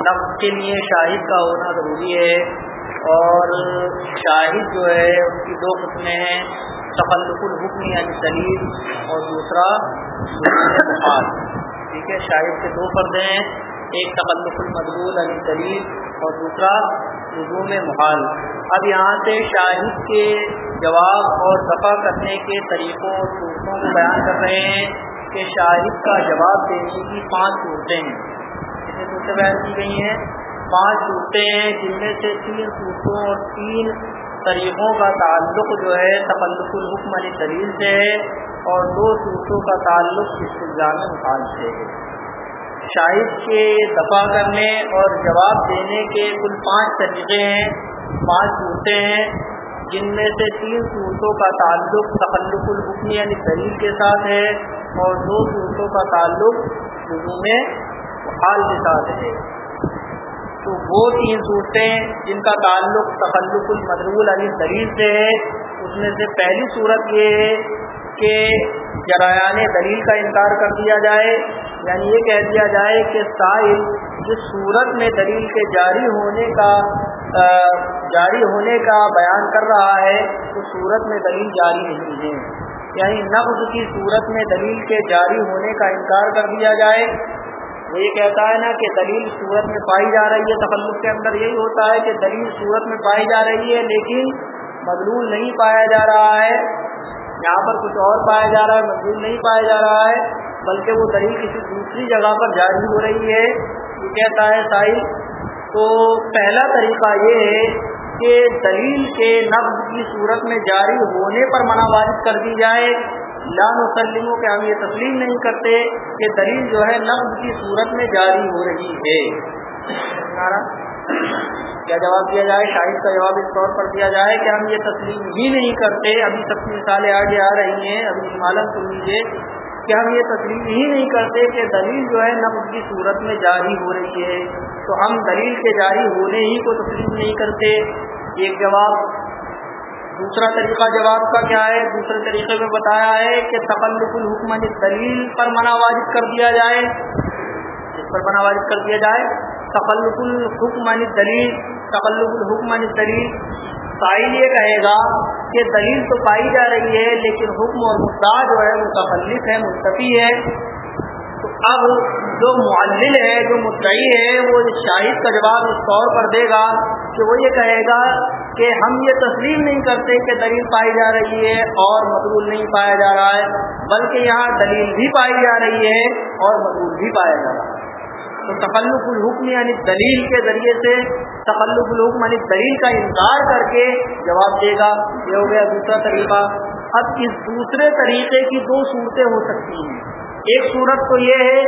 نفس کے لیے شاہد کا ہونا ضروری ہے اور شاہد جو ہے، اس کی دو قسمیں ہیں، تخلق الحکم یعنی دلیل اور دوسرا محال ٹھیک ہے، شاہد کے دو پردے ہیں، ایک تخلق المدبول علی یعنی دلیل اور دوسرا رضوم محال۔ اب یہاں سے شاہد کے جواب اور دفاع کرنے کے طریقوں اور صورتوں کو بیان کر رہے ہیں کہ شاہد کا جواب دینے کی پانچ صورتیں ہیں۔ صورتیں بیان کی گئی ہیں۔ پانچ صورتیں ہیں، جن میں سے تین صورتوں اور تین طریقوں کا تعلق جو ہے، تخلق الحکم علی دلیل سے ہے اور دو صورتوں کا تعلق استظام محال سے ہے۔ شاہد کے دفاع کرنے اور جواب دینے کے کل پانچ طریقے ہیں، پانچ صورتیں ہیں، جن میں سے تین صورتوں کا تعلق تخلق الحکم یعنی دلیل کے ساتھ ہے اور دو صورتوں کا تعلق محال کے ساتھ ہے تو وہ تین صورتیں جن کا تعلق تخلق المدرول علی دلیل سے ہے، اس میں سے پہلی صورت یہ ہے کہ جرایان دلیل کا انکار کر دیا جائے۔ یعنی یہ کہہ دیا جائے کہ سائل جس صورت میں دلیل کے جاری ہونے کا جاری ہونے کا بیان کر رہا ہے تو صورت میں دلیل جاری نہیں ہے۔ یعنی نقض کی صورت میں دلیل کے جاری ہونے کا انکار کر دیا جائے۔ وہ یہ کہتا ہے نا کہ دلیل صورت میں پائی جا رہی ہے تخلق کے اندر یہی ہوتا ہے کہ دلیل صورت میں پائی جا رہی ہے، لیکن مضلول نہیں پایا جا رہا ہے۔ یہاں پر کچھ اور پایا جا رہا ہے مضلول نہیں پایا جا رہا ہے، بلکہ وہ دلیل کسی دوسری جگہ پر جاری ہو رہی ہے۔ یہ کہتا ہے ساحل۔ تو پہلا طریقہ یہ ہے کہ دلیل کے نقد کی صورت میں جاری ہونے پر منع واضح کر دی جائے۔ لان وسلموں کے ہم یہ تسلیم نہیں کرتے کہ دلیل جو ہے نقد کی صورت میں جاری ہو رہی ہے۔ کیا جواب دیا جائے؟ شاہد کا جواب اس طور پر دیا جائے کہ ہم یہ تسلیم ہی نہیں کرتے۔ ابھی سب کی مثالیں آگے آ رہی ہیں۔ ابھی معلوم سن لیجیے کہ ہم یہ تسلیم ہی نہیں کرتے کہ دلیل جو ہے نقد کی صورت میں جاری ہو رہی ہے۔ تو ہم دلیل کے جاری ہونے ہی کو تسلیم نہیں کرتے۔ ایک جواب دوسرا طریقہ جواب کا کیا ہے؟ دوسرے طریقے میں بتایا ہے کہ تخلق الحکم دلیل پر منع واجب کر دیا جائے۔ اس پر منع واجب کر دیا جائے۔ تخلق الحکم دلیل تخلق الحکم دلیل سائل یہ کہے گا کہ دلیل تو پائی جا رہی ہے، لیکن حکم اور مدعا جو ہے وہ تخلف ہے مستفی ہے۔ تو اب جو معلل ہے، جو مدعی ہے، وہ شاہد کا جواب اس طور پر دے گا کہ وہ یہ کہے گا کہ ہم یہ تسلیم نہیں کرتے کہ دلیل پائی جا رہی ہے اور مقبول نہیں پایا جا رہا ہے، بلکہ یہاں دلیل بھی پائی جا رہی ہے اور مقبول بھی پایا جا رہا ہے۔ تو تخلق الحکم یعنی دلیل کے ذریعے سے تخلق الحکم یعنی دلیل کا انکار کر کے جواب دے گا، یہ ہو گیا دوسرا طریقہ۔ اب اس دوسرے طریقے کی دو صورتیں ہو سکتی ہیں۔ ایک صورت تو یہ ہے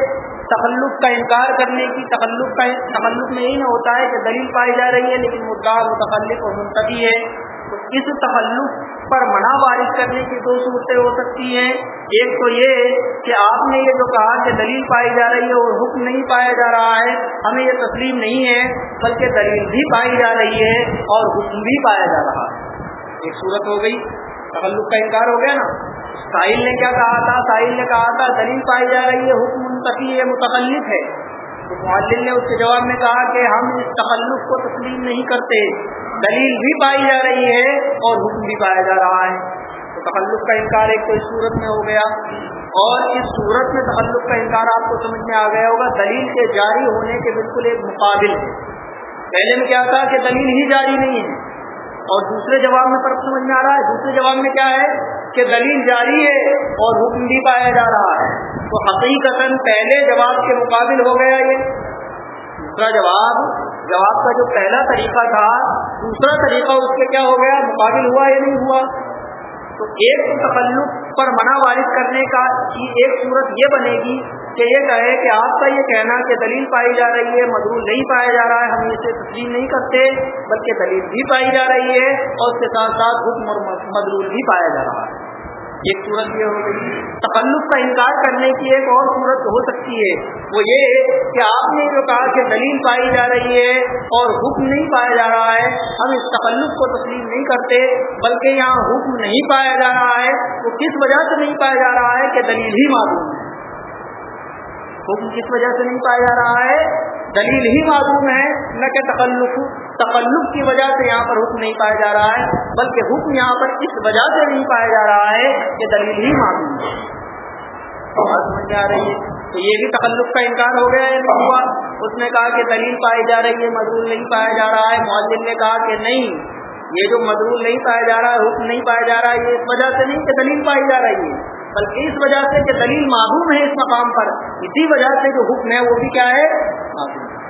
تخلق کا انکار کرنے کی تخلق کا تخلق میں ہی نہ ہوتا ہے کہ دلیل پائی جا رہی ہے، لیکن مدعا متخلق اور منتقی ہے۔ تو اس تخلق پر منع وارث کرنے کی دو صورتیں ہو سکتی ہیں۔ ایک تو یہ کہ آپ نے یہ جو کہا کہ دلیل پائی جا رہی ہے اور حکم نہیں پایا جا رہا ہے، ہمیں یہ تسلیم نہیں ہے، بلکہ دلیل بھی پائی جا رہی ہے اور حکم بھی پایا جا رہا ہے۔ ایک صورت ہو گئی تخلق کا انکار ہو گیا نا۔ ساحل نے کیا کہا تھا؟ ساحل نے کہا تھا، دلیل پائی جا رہی ہے، حکم منتقل ہے متخلف ہے۔ تو معلم نے اس کے جواب میں کہا کہ ہم اس تخلق کو تسلیم نہیں کرتے۔ دلیل بھی پائی جا رہی ہے اور حکم بھی پایا جا رہا ہے۔ تو تخلق کا انکار ایک تو اس صورت میں ہو گیا۔ اور اس صورت میں تخلق کا انکار آپ کو سمجھ میں آ گیا ہوگا۔ دلیل کے جاری ہونے کے بالکل ایک مقابل ہے۔ پہلے میں کیا تھا کہ دلیل ہی جاری نہیں ہے۔ اور دوسرے جواب میں فرق سمجھ میں آ رہا ہے۔ دوسرے جواب میں کیا ہے کہ دلیل جاری ہے اور حکم بھی پایا جا رہا ہے۔ تو حقیقت پہلے جواب کے مقابل ہو گیا یہ. دوسرا جواب جواب کا جو پہلا طریقہ تھا، دوسرا طریقہ اس کے کیا ہو گیا؟ مقابل ہوا یا نہیں ہوا؟ تو ایک تخلق پر منع وارث کرنے کا ایک صورت یہ بنے گی کہ یہ کہے کہ آپ کا یہ کہنا کہ دلیل پائی جا رہی ہے مدرول نہیں پایا جا رہا ہے، ہم اسے تسلیم نہیں کرتے، بلکہ دلیل بھی پائی جا رہی ہے اور اس کے ساتھ ساتھ حکم اور مدرول بھی پایا جا رہا ہے۔ ایک صورت یہ ہو گئی۔ تخلق کا انکار کرنے کی ایک اور صورت ہو سکتی ہے۔ وہ یہ کہ آپ نے جو کہا کہ دلیل پائی جا رہی ہے اور حکم نہیں پایا جا رہا ہے، ہم اس تخلق کو تسلیم نہیں کرتے، بلکہ یہاں حکم نہیں پایا جا رہا ہے۔ وہ کس وجہ سے نہیں پایا جا رہا ہے کہ دلیل ہی معلوم ہے حکم کس وجہ سے نہیں پایا جا رہا ہے؟ دلیل ہی معلوم ہے، نہ کہ تکلف تکلف کی وجہ سے یہاں پر حکم نہیں پایا جا رہا ہے، بلکہ حکم یہاں پر اس وجہ سے نہیں پایا جا رہا ہے کہ دلیل ہی معلوم ہے۔ سمجھ آ رہی ہے؟ تو یہ بھی تکلف کا انکار ہو گیا ہے ہوا۔ اس نے کہا کہ دلیل پائی جا رہی ہے مضرور نہیں پایا جا رہا ہے۔ معذم نے کہا کہ نہیں، یہ جو مضرور نہیں پایا جا رہا ہے، حکم نہیں پایا جا رہا ہے، یہ اس وجہ سے نہیں کہ دلیل پائی جا رہی ہے، بلکہ اس وجہ سے کہ دلیل معلوم ہے اس مقام پر۔ اسی وجہ سے جو حکم ہے، وہ بھی کیا ہے؟ معلوم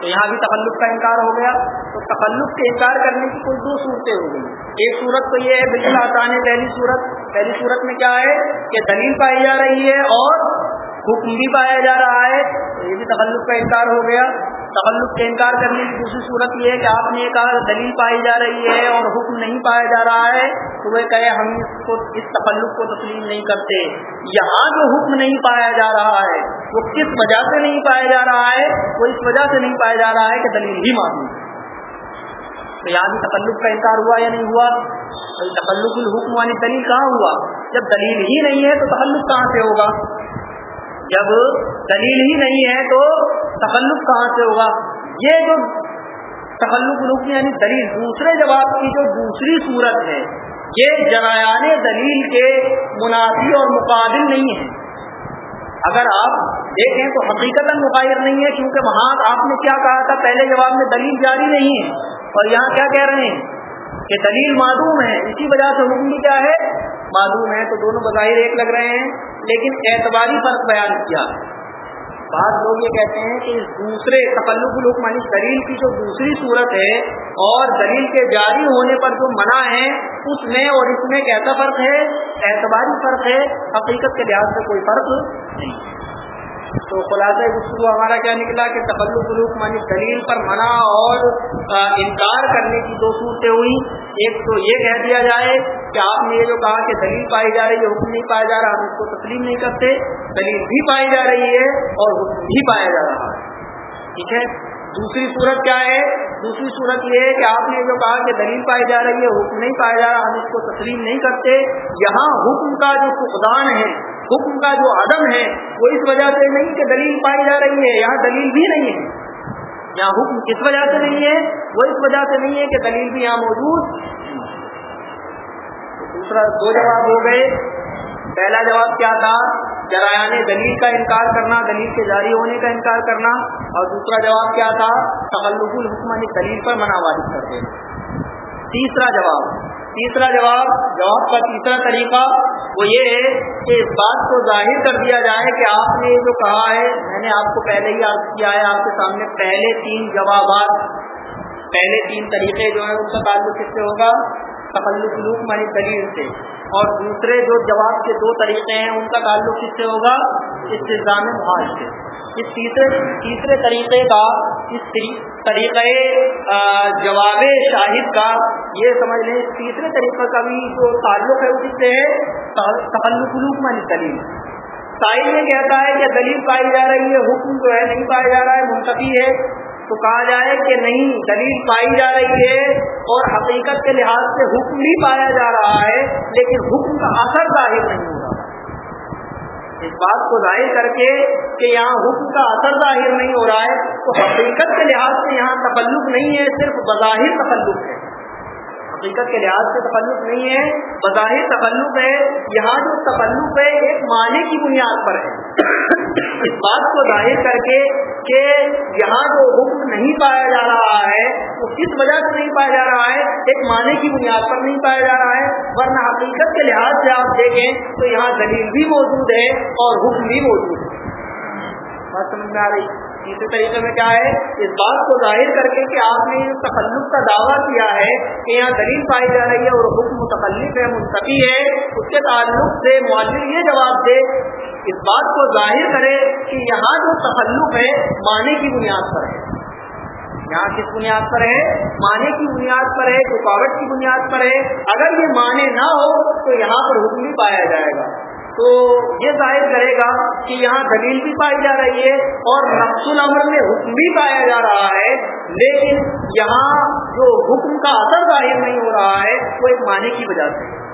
تو یہاں بھی تخلق کا انکار ہو گیا۔ تو تخلق کے انکار کرنے کی کچھ دو صورتیں ہو گئی۔ ایک صورت تو یہ ہے بالکل آسان ہے، پہلی صورت۔ پہلی صورت میں کیا ہے کہ دلیل پائی جا رہی ہے اور حکم بھی پایا جا رہا ہے۔ تو یہ بھی تخلق کا انکار ہو گیا۔ تخلق کا انکار کرنے کی دوسری صورت یہ ہے کہ آپ نے کہا دلیل پائی جا رہی ہے اور حکم نہیں پایا جا رہا ہے، تو وہ کہے ہم اس کو، اس تخلق کو تسلیم نہیں کرتے۔ یہاں جو حکم نہیں پایا جا رہا ہے، وہ کس وجہ سے نہیں پایا جا رہا ہے؟ وہ اس وجہ سے نہیں پایا جا رہا ہے کہ دلیل ہی معلوم تو یہاں بھی تخلق کا انکار ہوا یا نہیں ہوا؟ تخلق الحکم والی دلیل کہاں ہوا؟ جب دلیل ہی نہیں ہے تو تخلق کہاں سے ہوگا؟ جب دلیل ہی نہیں ہے تو تخلق کہاں سے ہوگا؟ یہ جو تخلق رکن یعنی دلیل، دوسرے جواب کی جو دوسری صورت ہے، یہ جرایان دلیل کے منافی اور مقابل نہیں ہے۔ اگر آپ دیکھیں تو حقیقت مقابل نہیں ہے، کیونکہ وہاں آپ نے کیا کہا تھا؟ پہلے جواب میں دلیل جاری نہیں ہے۔ اور یہاں کیا کہہ رہے ہیں؟ کہ دلیل معلوم ہے، اسی وجہ سے حکم کیا ہے؟ معلوم ہے تو دونوں بظاہر ایک لگ رہے ہیں، لیکن اعتباری فرق بیان کیا۔ بعض لوگ یہ کہتے ہیں کہ دوسرے تقلق الحکمانی دلیل کی جو دوسری صورت ہے اور دلیل کے جاری ہونے پر جو منع ہے، اس میں اور اس میں کیسا فرق ہے؟ اعتباری فرق ہے، حقیقت کے لحاظ سے کوئی فرق نہیں۔ تو خلاصہ گفتگو ہمارا کیا نکلا کہ تخلق الوق مانی دلیل پر منع اور انکار کرنے کی دو صورتیں ہوئی ایک تو یہ کہہ دیا جائے کہ آپ نے یہ جو کہا کہ دلیل پائی جا رہی ہے، حکم نہیں پایا جا رہا، ہم اس کو تسلیم نہیں کرتے۔ دلیل بھی پائی جا رہی ہے اور حکم بھی پایا جا رہا ہے۔ ٹھیک ہے؟ دوسری صورت کیا ہے؟ دوسری صورت یہ ہے کہ آپ نے جو کہا کہ دلیل پائی جا رہی ہے، حکم نہیں پایا جا رہا، ہم اس کو تسلیم نہیں کرتے۔ یہاں حکم کا جو فقدان ہے حکم کا جو عدم ہے، وہ اس وجہ سے نہیں کہ دلیل پائی جا رہی ہے، یہاں دلیل بھی نہیں ہے۔ یہاں حکم کس وجہ سے نہیں ہے؟ وہ اس وجہ سے نہیں ہے کہ دلیل بھی یہاں موجود۔ دوسرا دو جواب ہو گئے۔ پہلا جواب کیا تھا؟ جرایان دلیل کا انکار کرنا، دلیل کے جاری ہونے کا انکار کرنا۔ اور دوسرا جواب کیا تھا؟ تخلق الحکمانی یعنی دلیل پر منع وارد کر دینا تیسرا جواب۔ تیسرا جواب جواب کا تیسرا طریقہ وہ یہ ہے کہ اس بات کو ظاہر کر دیا جائے کہ آپ نے جو کہا ہے، میں نے آپ کو پہلے ہی عرض کیا ہے، آپ کے سامنے پہلے تین جوابات، پہلے تین طریقے جو ہیں ان کا تعلق کس سے ہوگا؟ تخلق لوک مانی دلیل سے۔ اور دوسرے جو جواب کے دو طریقے ہیں، ان کا تعلق کس سے ہوگا؟ استظام محاذ سے۔ اس تیسرے تیسرے طریقے کا اس طریقے جواب شاہد کا یہ سمجھ لیں تیسرے طریقے کا بھی جو تعلق ہے وہ کس سے ہے؟ تخلق من دلیل سائل میں کہتا ہے کہ دلیل پائی جا رہی ہے، حکم جو ہے نہیں پایا جا رہا ہے منتفی ہے۔ تو کہا جائے کہ نہیں، دلیل پائی جا رہی ہے اور حقیقت کے لحاظ سے حکم بھی پایا جا رہا ہے، لیکن حکم کا اثر ظاہر نہیں ہو رہا۔ اس بات کو ظاہر کر کے کہ یہاں حکم کا اثر ظاہر نہیں ہو رہا ہے، تو حقیقت کے لحاظ سے یہاں تفلق نہیں ہے، صرف بظاہر تفلق ہے۔ حقیقت کے لحاظ سے تفلق نہیں ہے، بظاہر تفلق ہے، یہاں جو تفلق ہے، ایک معنی کی بنیاد پر ہے۔ اس بات کو ظاہر کر کے کہ یہاں جو حکم نہیں پایا جا رہا ہے، وہ کس وجہ سے نہیں پایا جا رہا ہے؟ ایک معنی کی بنیاد پر نہیں پایا جا رہا ہے، ورنہ حقیقت کے لحاظ سے آپ دیکھیں تو یہاں دلیل بھی موجود ہے اور حکم بھی موجود ہے۔ بات سمجھ میں آ رہی؟ تیسرے طریقے میں کیا ہے؟ اس بات کو ظاہر کر کے کہ آپ نے تخلق کا دعویٰ کیا ہے کہ یہاں دلیل پائی جا رہی ہے اور حکم متخلف ہے منتقی ہے۔ اس کے تعلق سے معلوم یہ جواب دے، اس بات کو ظاہر کرے کہ یہاں جو تخلق ہے، معنی کی بنیاد پر ہے۔ یہاں کس بنیاد پر ہے؟ معنی کی بنیاد پر ہے، رکاوٹ کی بنیاد پر ہے۔ اگر یہ معنی نہ ہو، تو یہاں پر حکم بھی پایا جائے گا۔ تو یہ ظاہر کرے گا کہ یہاں دلیل بھی پائی جا رہی ہے اور نقص العمر میں حکم بھی پایا جا رہا ہے، لیکن یہاں جو حکم کا اثر ظاہر نہیں ہو رہا ہے، وہ ایک معنی کی وجہ سے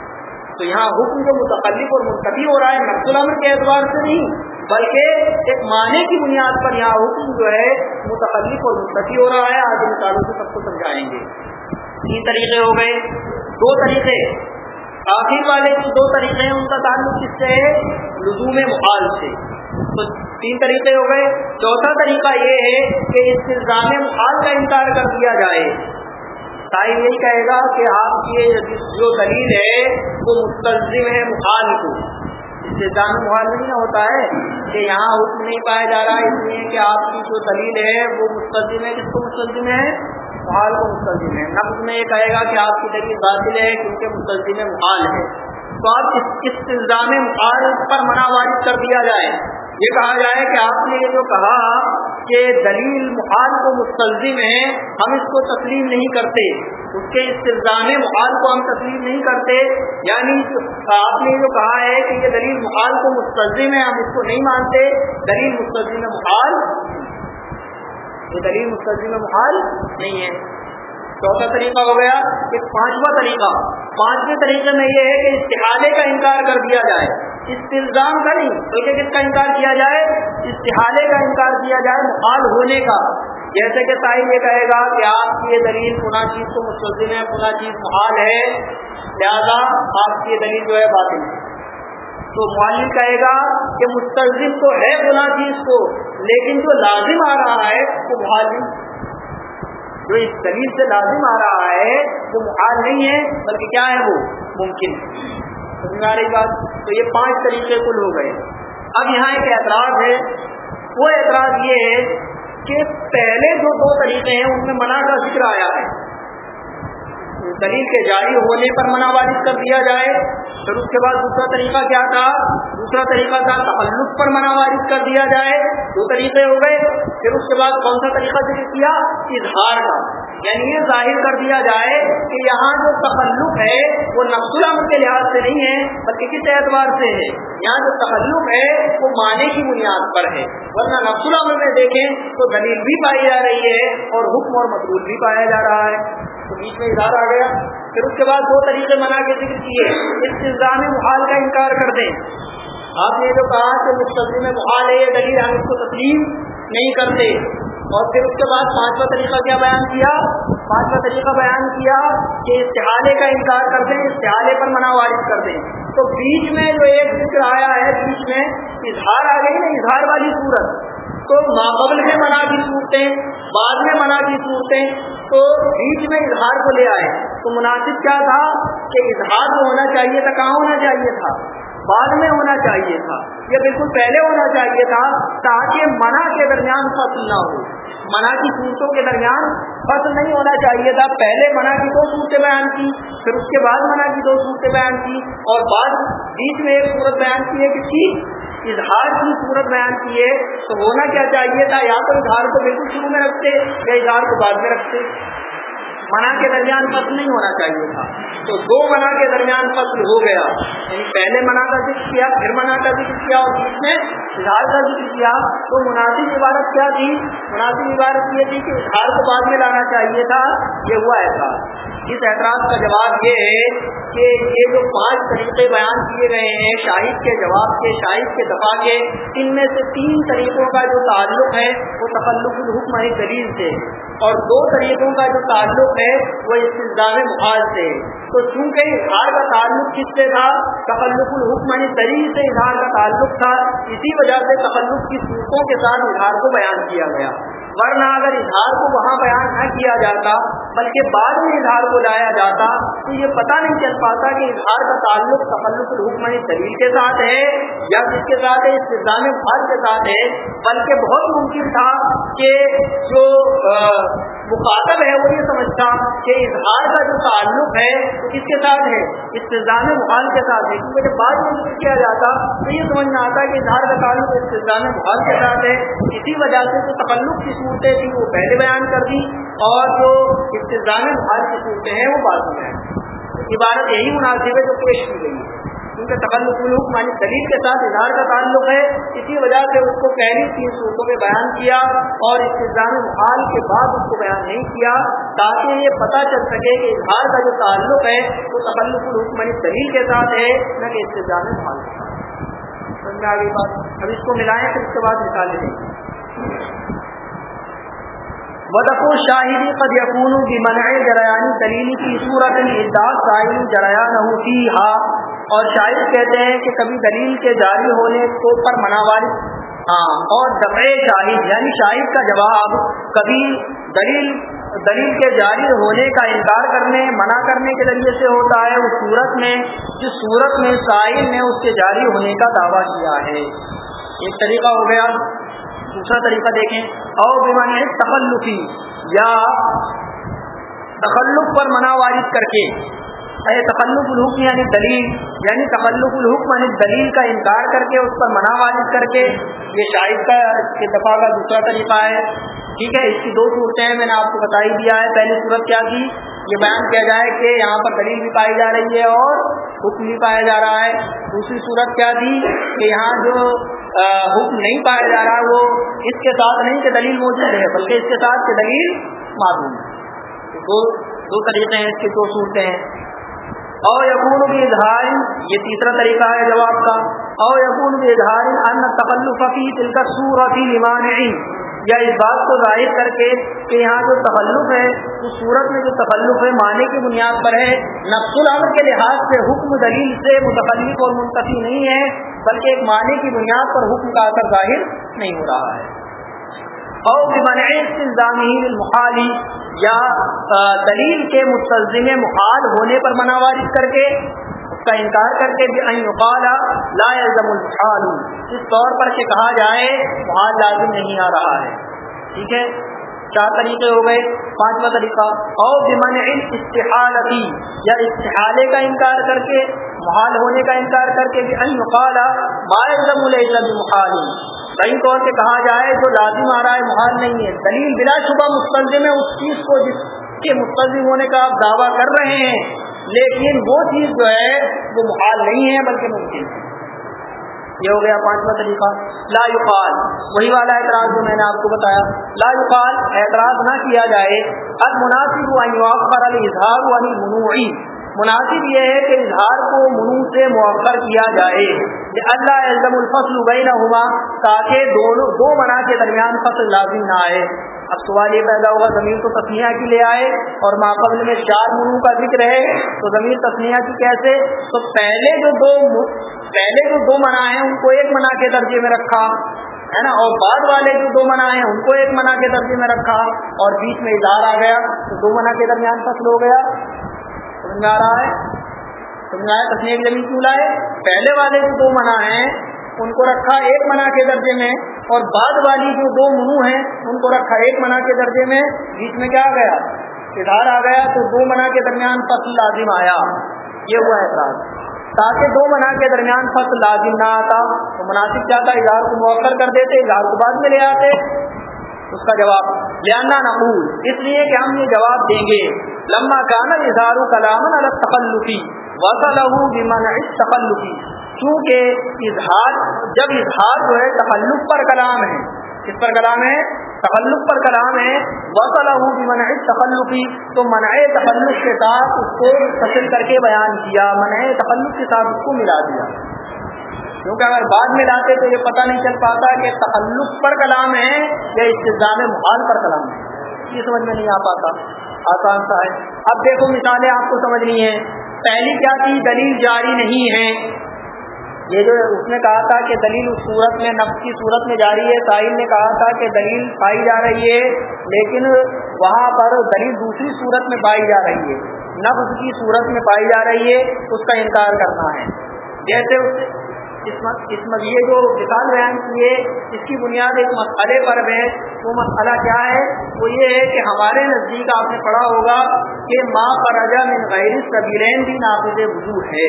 تو یہاں حکم جو متقلف اور منتقل ہو رہا ہے نقص العمر کے اعتبار سے نہیں، بلکہ ایک معنی کی بنیاد پر یہاں حکم جو ہے متخلف اور مستقی ہو رہا ہے۔ آج مثالوں سے سب کو سمجھائیں گے۔ تین طریقے ہو گئے۔ دو طریقے۔ آخر والے جو دو طریقے ہیں، ان کا تعلق کس سے ہے؟ لزوم محال سے۔ تو تین طریقے ہو گئے۔ چوتھا طریقہ یہ ہے کہ اس الزام محال کا انکار کر دیا جائے۔ تائی یہی کہے گا کہ آپ کی جو دلیل ہے، وہ مستلزم ہے محال کو۔ اس سے جان محال نہیں ہوتا ہے کہ یہاں حکم نہیں پایا جا رہا ہے اس لیے کہ آپ کی جو دلیل ہے، وہ مستلزم ہے۔ کس کو مستلزم ہے؟ محال کو مستلزم ہے۔ نفس میں یہ کہے گا کہ آپ کی دلیل باطل ہے، کیونکہ مستلزم محال ہے۔ تو آپ اس الزام محال پر منع وارد کر دیا جائے۔ یہ کہا جائے کہ آپ نے یہ جو کہا کہ دلیل محال کو مستلزم ہے، ہم اس کو تسلیم نہیں کرتے۔ اس کے استظام محال کو ہم تسلیم نہیں کرتے۔ یعنی آپ نے جو کہا ہے کہ یہ دلیل محال کو مستلزم ہے، ہم اس کو نہیں مانتے۔ دلیل مستلزم محال یہ دلیل مستلزم محال نہیں ہے۔ چوتھا طریقہ ہو گیا کہ پانچواں طریقہ۔ پانچویں طریقے میں یہ ہے کہ استحادے کا انکار کر دیا جائے۔ استلزام کا نہیں بلکہ کس کا انکار کیا جائے۔ استحادے کا انکار کیا جائے محال ہونے کا۔ جیسے کہ صاحب یہ کہے گا کہ آپ کی یہ دلیل پناہ چیز کو مستلزم ہے پناہ چیز محال ہے۔ لہذا آپ کی یہ دلیل جو ہے باطل۔ ہے تو معلم کہے گا کہ مستلزم تو ہے پناہ چیز کو۔ لیکن جو لازم آ رہا ہے وہ محال نہیں. جو اس دلیل سے لازم آ رہا ہے وہ محال نہیں ہے، بلکہ کیا ہے وہ؟ ممکن. ہے بات تو یہ پانچ طریقے کل ہو گئے. اب یہاں ایک اعتراض ہے. وہ اعتراض یہ ہے کہ پہلے جو دو طریقے ہیں، ان میں منع کا ذکر آیا ہے. دلیل کے جاری ہونے پر منع وارث کر دیا جائے پھر اس کے بعد دوسرا طریقہ کیا تھا؟ دوسرا طریقہ تھا تعلق پر منع وارث کر دیا جائے، دو طریقے ہو گئے۔ پھر اس کے بعد کون سا طریقہ ذکر کیا؟ اظہار کا۔ یعنی یہ ظاہر کر دیا جائے کہ یہاں جو تخلق ہے وہ نقص العمل کے لحاظ سے نہیں ہے، بلکہ کس اعتبار سے ہے؟ یہاں جو تخلق ہے وہ معنی کی بنیاد پر ہے۔ ورنہ نقص العمل میں دیکھیں تو دلیل بھی پائی جا رہی ہے اور حکم اور مقبول بھی پایا جا رہا ہے۔ تو بیچ میں اظہار آ گیا۔ پھر اس کے بعد دو طریقے منا کے ذکر کیے۔ اس الزام محال کا انکار کر دیں۔ آپ نے جو کہا کہ مستقبل میں محال ہے یہ دلیل ہم اس کو تسلیم نہیں کرتے۔ اور پھر اس کے بعد پانچواں طریقہ کیا بیان کیا؟ پانچواں طریقہ بیان کیا کہ استحالے کا انکار کر دیں، استحالے پر منع وارث کر دیں۔ تو بیچ میں جو ایک ذکر آیا ہے، بیچ میں اظہار آ گئی نا، اظہار والی صورت۔ تو ماقبل میں منع کی صورتیں، بعد میں منع کی صورتیں، تو بیچ میں اظہار کو لے آئے۔ تو مناسب کیا تھا کہ اظہار جو ہونا چاہیے تھا، کہاں ہونا چاہیے تھا؟ بعد میں ہونا چاہیے تھا۔ یہ بالکل پہلے ہونا چاہیے تھا تاکہ منع کے درمیان فصل نہ ہو۔ منع کی صورتوں کے درمیان فصل نہیں ہونا چاہیے تھا۔ پہلے منع کی دو صورتیں بیان کی، پھر اس کے بعد منع کی دو صورتیں بیان کی اور بعد بیچ میں ایک صورت بیان کی ہے کہ ٹھیک اظہار کی صورت بیان کی ہے، تو ہونا کیا چاہیے تھا؟ یا تو اظہار کو بالکل شروع میں رکھتے یا اظہار کو بعد میں رکھتے۔ منع کے درمیان فصل نہیں ہونا چاہیے تھا۔ تو دو منع کے درمیان فصل ہو گیا۔ یعنی پہلے منع کا ذکر کیا، پھر منع کا ذکر کیا اور بیچ میں اظہار کا ذکر کیا۔ تو مناسب عبارت کیا تھی؟ مناسب عبارت یہ تھی کہ اظہار کو بعد میں لانا چاہیے تھا، یہ ہوا ایسا۔ اس اعتراض کا جواب یہ ہے کہ یہ جو پانچ طریقے بیان کیے گئے ہیں، شاہد کے جواب کے، شاہد کے دفاع کے، ان میں سے تین طریقوں کا جو تعلق ہے، وہ تخلق الحکم دلیل سے۔ اور دو طریقوں کا جو تعلق ہے، وہ استظام محاذ سے۔ تو چونکہ اظہار کا تعلق کس سے تھا؟ تخلق الحکم دلیل سے اظہار کا تعلق تھا۔ اسی وجہ سے تخلق کی صورتوں کے ساتھ اظہار کو بیان کیا گیا۔ ورنہ اگر اظہار کو وہاں بیان نہ کیا جاتا، بلکہ بعد میں اظہار کو لایا جاتا، تو یہ پتہ نہیں چل پاتا کہ اظہار کا تعلق تخلق الحکمانی دلیل کے ساتھ ہے یا کس کے ساتھ ہے استظام بھار کے ساتھ ہے، بلکہ بہت ممکن تھا کہ جو مخاطب ہے، وہ یہ سمجھتا کہ اظہار کا جو تعلق ہے، وہ کس کے ساتھ ہے؟ استظام محال کے ساتھ ہے۔ کیونکہ جب بعد میں کیا جاتا، تو یہ سمجھ میں آتا کہ اظہار کا تعلق استظام محال کے ساتھ ہے۔ اسی وجہ سے جو تخلق کی صورتیں تھیں، وہ پہلے بیان کر دی اور جو استظام محال کی صورتیں ہیں، وہ بعد میں عبارت یہی مناسب ہے جو پیش کی گئی ہے۔ کیونکہ تخلق الحق مانی یعنی دلیل کے ساتھ اظہار کا تعلق ہے، اسی وجہ سے اس کو پہلی تین صورتوں میں بیان کیا اور استظام محال کے بعد اس کو بیان نہیں کیا تاکہ یہ پتہ چل سکے کہ اظہار کا جو تعلق ہے، وہ تخلق الحق مانی یعنی دلیل کے ساتھ ہے، نہ کہ استظام محال کے ساتھ بات؟ اب اس کو ملائیں، پھر اس کے بعد مثالیں دیں ودف شاہدی قد یقون کی منع جریانی دلیل کی صورت اجداد ساحل ہوتی اور شاہد کہتے ہیں کہ کبھی دلیل کے جاری ہونے کو پر مناوار ہاں اور دفع شاہد یعنی شاہد کا جواب کبھی دلیل دلیل کے جاری ہونے کا انکار کرنے، منع کرنے کے ذریعے سے ہوتا ہے، اس صورت میں، جس صورت میں ساحل نے اس کے جاری ہونے کا دعویٰ کیا ہے۔ ایک طریقہ ہو گیا، دوسرا طریقہ دیکھیں۔ اور بیمانی تخلفی یا تخلف پر منع وارد کر کے۔ تخلق الحکم یعنی دلیل یعنی تخلق الحکم یعنی دلیل کا انکار کر کے، اس پر منع وارد کر کے یہ شاہد کا دفاع کا دوسرا طریقہ ہے۔ ٹھیک ہے، اس کی دو صورتیں ہیں میں نے آپ کو بتا ہی دیا ہے۔ پہلی صورت کیا تھی؟ یہ بیان کیا جائے کہ یہاں پر دلیل بھی پائی جا رہی ہے اور حکم بھی پایا جا رہا ہے۔ دوسری صورت کیا تھی کہ یہاں جو حکم نہیں پایا جا رہا، وہ اس کے ساتھ نہیں کہ دلیل موجود ہے، بلکہ اس کے ساتھ کہ دلیل معلوم ہے۔ دو دو طریقے ہیں، اس کی دو صورتیں ہیں۔ اور یقون بھی اظہار یہ تیسرا طریقہ ہے جواب کا اور یقون بھی اظہار ان تخلفی دل کا سور ایمان یا اس بات کو ظاہر کر کے کہ یہاں جو تخلف ہے، اس صورت میں جو تخلف ہے، معنی کی بنیاد پر ہے۔ نقص العمل کے لحاظ سے حکم دلیل سے متخلف اور منتفی نہیں ہے، بلکہ ایک معنی کی بنیاد پر حکم کا اثر ظاہر نہیں ہو رہا ہے۔ اور الزامی المخالی یا دلیل کے مستلزم محال ہونے پر مناوارد کر کے، اس کا انکار کر کے لا الزم الحال اس طور پر کہ کہا جائے، محال لازم نہیں آ رہا ہے۔ ٹھیک ہے؟ چار طریقے ہو گئے، پانچواں طریقہ، اور بمن استحالتی، یا استحالے کا انکار کر کے، محال ہونے کا انکار کر کے بھی ما يلزم ليس محال صحیح طور سے کہا جائے تو لازم آ رہا ہے، محال نہیں ہے۔ دلیل بلا شبہ مستلزم ہے اس چیز کو جس کے مستلزم ہونے کا آپ دعویٰ کر رہے ہیں، لیکن وہ چیز جو ہے، وہ محال نہیں ہے بلکہ ممکن ہے۔ یہ ہو گیا پانچواں طریقہ۔ لا یقال، وہی والا اعتراض جو میں نے آپ کو بتایا۔ لا یقال، اعتراض نہ کیا جائے۔ اب مناسب والی منوعی مناسب یہ ہے کہ اظہار کو منو سے مؤخر کیا جائے کہ اللہ علم الفصل نہ ہوا تاکہ دونوں دو منا کے درمیان فصل لازم نہ آئے۔ اب سوال یہ پیدا ہوگا زمین تو تسمیہ کی لے آئے اور ماقبل میں چار منو کا ذکر ہے، تو زمین تسمیہ کی کیسے؟ تو پہلے جو دو پہلے جو دو منا ہیں ان کو ایک منا کے درجے میں رکھا، ہے نا؟ اور بعد والے جو دو منا ہیں ان کو ایک منا کے درجے میں رکھا اور بیچ میں اظہار آ گیا، تو دو منا کے درمیان فصل ہو گیا۔ سمجھ میں آ رہا ہے سمجھ میں آیا زمین کیوں لائے؟ پہلے والے جو دو منع ہیں، ان کو رکھا ایک منع کے درجے میں، اور بعد والی جو دو منو ہیں، ان کو رکھا ایک منع کے درجے میں، بیچ میں کیا آ گیا؟ ادھار آ گیا، تو دو منع کے درمیان فصل لازم آیا۔ یہ ہوا اعتراض۔ تاکہ دو منع کے درمیان فصل لازم نہ آتا، تو مناسب کیا تھا؟ اظہار کو مؤخر کر دیتے، اظہار کو بعد میں لے آتے۔ اس کا جواب لہنا نقول، اس لیے کہ ہم یہ جواب دیں گے، لما کانا اظہار کلام الگ تخلفی وسلح بمن تخلفی کیونکہ اظہار، جب اظہار جو ہے تخلف پر کلام ہے۔ کس پر کلام ہے؟ تخلف پر کلام ہے۔ وسلح بمن تخلفی تو منع تخلف کے ساتھ اس کو فصل کر کے بیان کیا، منع تخلف کے ساتھ اس کو ملا دیا۔ کیونکہ اگر بعد میں لاتے تو یہ پتہ نہیں چل پاتا کہ تخلق پر کلام ہے یا استظام محال پر کلام ہے۔ یہ سمجھ میں نہیں آ پاتا۔ آسان سا ہے۔ اب دیکھو مثالیں آپ کو سمجھنی ہے پہلی کیا تھی؟ دلیل جاری نہیں ہے۔ یہ جو اس نے کہا تھا کہ دلیل اس صورت میں، نفس کی صورت میں جاری ہے۔ ساحل نے کہا تھا کہ دلیل پائی جا رہی ہے، لیکن وہاں پر دلیل دوسری صورت میں پائی جا رہی ہے۔ نفس کی صورت میں پائی جا رہی ہے، اس کا انکار کرنا ہے۔ جیسے اس یہ جو مثال بیان کیے، اس کی بنیاد ایک مسئلے پر ہے۔ وہ مسئلہ کیا ہے؟ وہ یہ ہے کہ ہمارے نزدیک آپ نے پڑھا ہوگا کہ ماں فرجا من غیر سبیرین بھی نافذ وضو ہے۔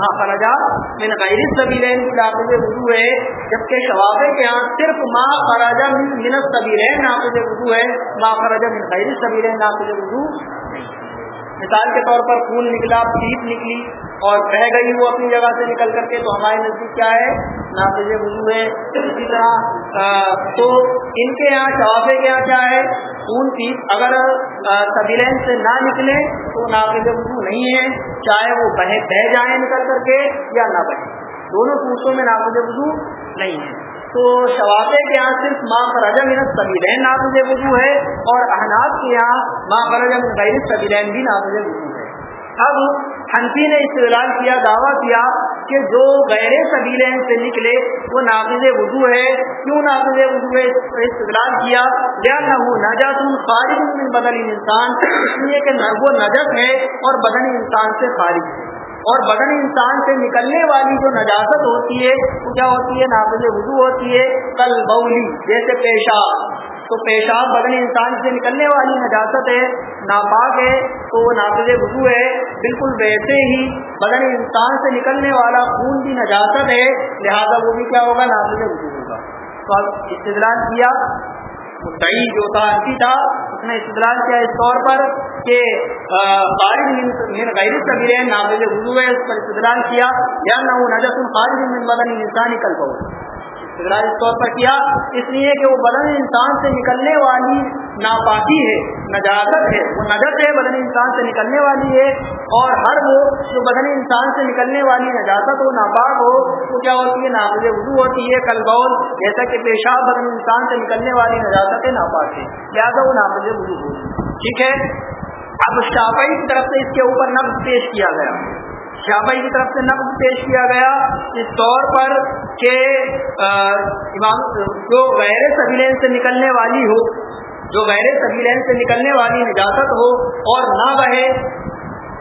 ماں فرجا من غیر سبیرین بھی نافذ وضو ہے، جبکہ شوابے کے یہاں صرف ماں فرجا من سبیرین نافذ وضو ہے۔ ماں فرجا من غیر سبیرین نافذ وضو مثال کے طور پر خون نکلا، پیپ نکلی اور بہ گئی وہ اپنی جگہ سے نکل کر کے، تو ہمارے نزدیک کیا ہے؟ نافذ وضو ہے۔ اسی طرح تو ان کے یہاں شوافے کے یہاں کیا ہے؟ خون، پیپ اگر سبیلین سے نہ نکلے تو نافذ وضو نہیں ہے، چاہے وہ بہ بہ جائیں نکل کر کے یا نہ بہے۔ دونوں صورتوں میں ناقض وضو نہیں ہے۔ تو شواب کے یہاں صرف ماں فرجم منت سبیرین ناقض وضو ہے، اور احناب کے یہاں ماں فرجم غیر سبیرین بھی ناقض وضو ہے۔ اب ہنفی نے استدلال کیا، دعویٰ کیا کہ جو غیر قبیلے سے نکلے، وہ ناقض وضو ہے۔ کیوں ناقض وضو ہے؟ استدلال کیا یا نہ وہ نجات خارج من بدن انسان اس لیے کہ وہ نجت ہے اور بدن انسان سے خارج ہے۔ اور بدن انسان سے نکلنے والی جو نجاست ہوتی ہے وہ کیا ہوتی ہے ناقض وضو ہوتی ہے، کل بولی، جیسے پیشاب۔ تو پیشاب بدن انسان سے نکلنے والی نجاست ہے، ناپاک ہے، تو وہ ناقض وضو ہے۔ بالکل ویسے ہی بدن انسان سے نکلنے والا خون بھی نجاست ہے، لہذا وہ بھی کیا ہوگا؟ ناقض وضو ہوگا۔ تو اب استدلال کیا؟ مدعی جو تھا تھا اس نے استدلال کیا اس طور پر کہ خارج من غیر قبیلے ناقض وضو ہے، اس پر استدلال کیا، یا نہ وہ نجس خارج من بدن انسانی کل نکل پاؤ اس طور پر کیا، اس لیے کہ وہ بدن انسان سے نکلنے والی ناپاکی ہے نجازت ہے، وہ نجت ہے، بدن انسان سے نکلنے والی ہے، اور ہر وہ جو بدن انسان سے نکلنے والی نجازت ہو، ناپاک ہو، وہ کیا ہوتی ہے ناقل اردو ہوتی ہے، کل بول، جیسا کہ پیشاب بدن انسان سے نکلنے والی نجازت ہے، ناپاک ہے، لہٰذا وہ ناقل اردو ہوتی ٹھیک ہے؟ اب شاپائی کی طرف سے اس کے اوپر نقد پیش کیا گیا۔ شاہبائی کی طرف سے نقد پیش کیا گیا اس طور پر کہ جو غیر سبیلین سے نکلنے والی ہو، جو غیر سبیلین سے نکلنے والی نجاست ہو اور نہ بہے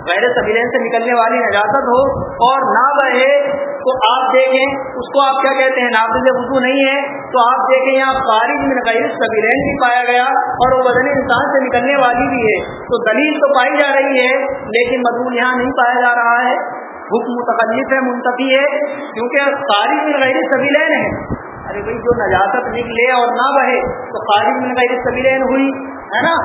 غیر سبیلین سے نکلنے والی نجاست ہو اور نہ بہے تو آپ دیکھیں، اس کو آپ کیا کہتے ہیں؟ نافذ وضو نہیں ہے۔ تو آپ دیکھیں، یہاں خارج میں غیر سبیلین بھی پایا گیا اور وہ بدن انسان سے نکلنے والی بھی ہے۔ تو دلیل تو پائی جا رہی ہے، لیکن مضمون یہاں نہیں پایا جا رہا ہے۔ حکم متخلف ہے منتفی ہے، کیونکہ خارج میں غیر سبیلین ہے۔ ارے بھائی جو نجاست نکلے اور نہ بہے تو خارج میں غیر سبیلین ہوئی، ہے نا؟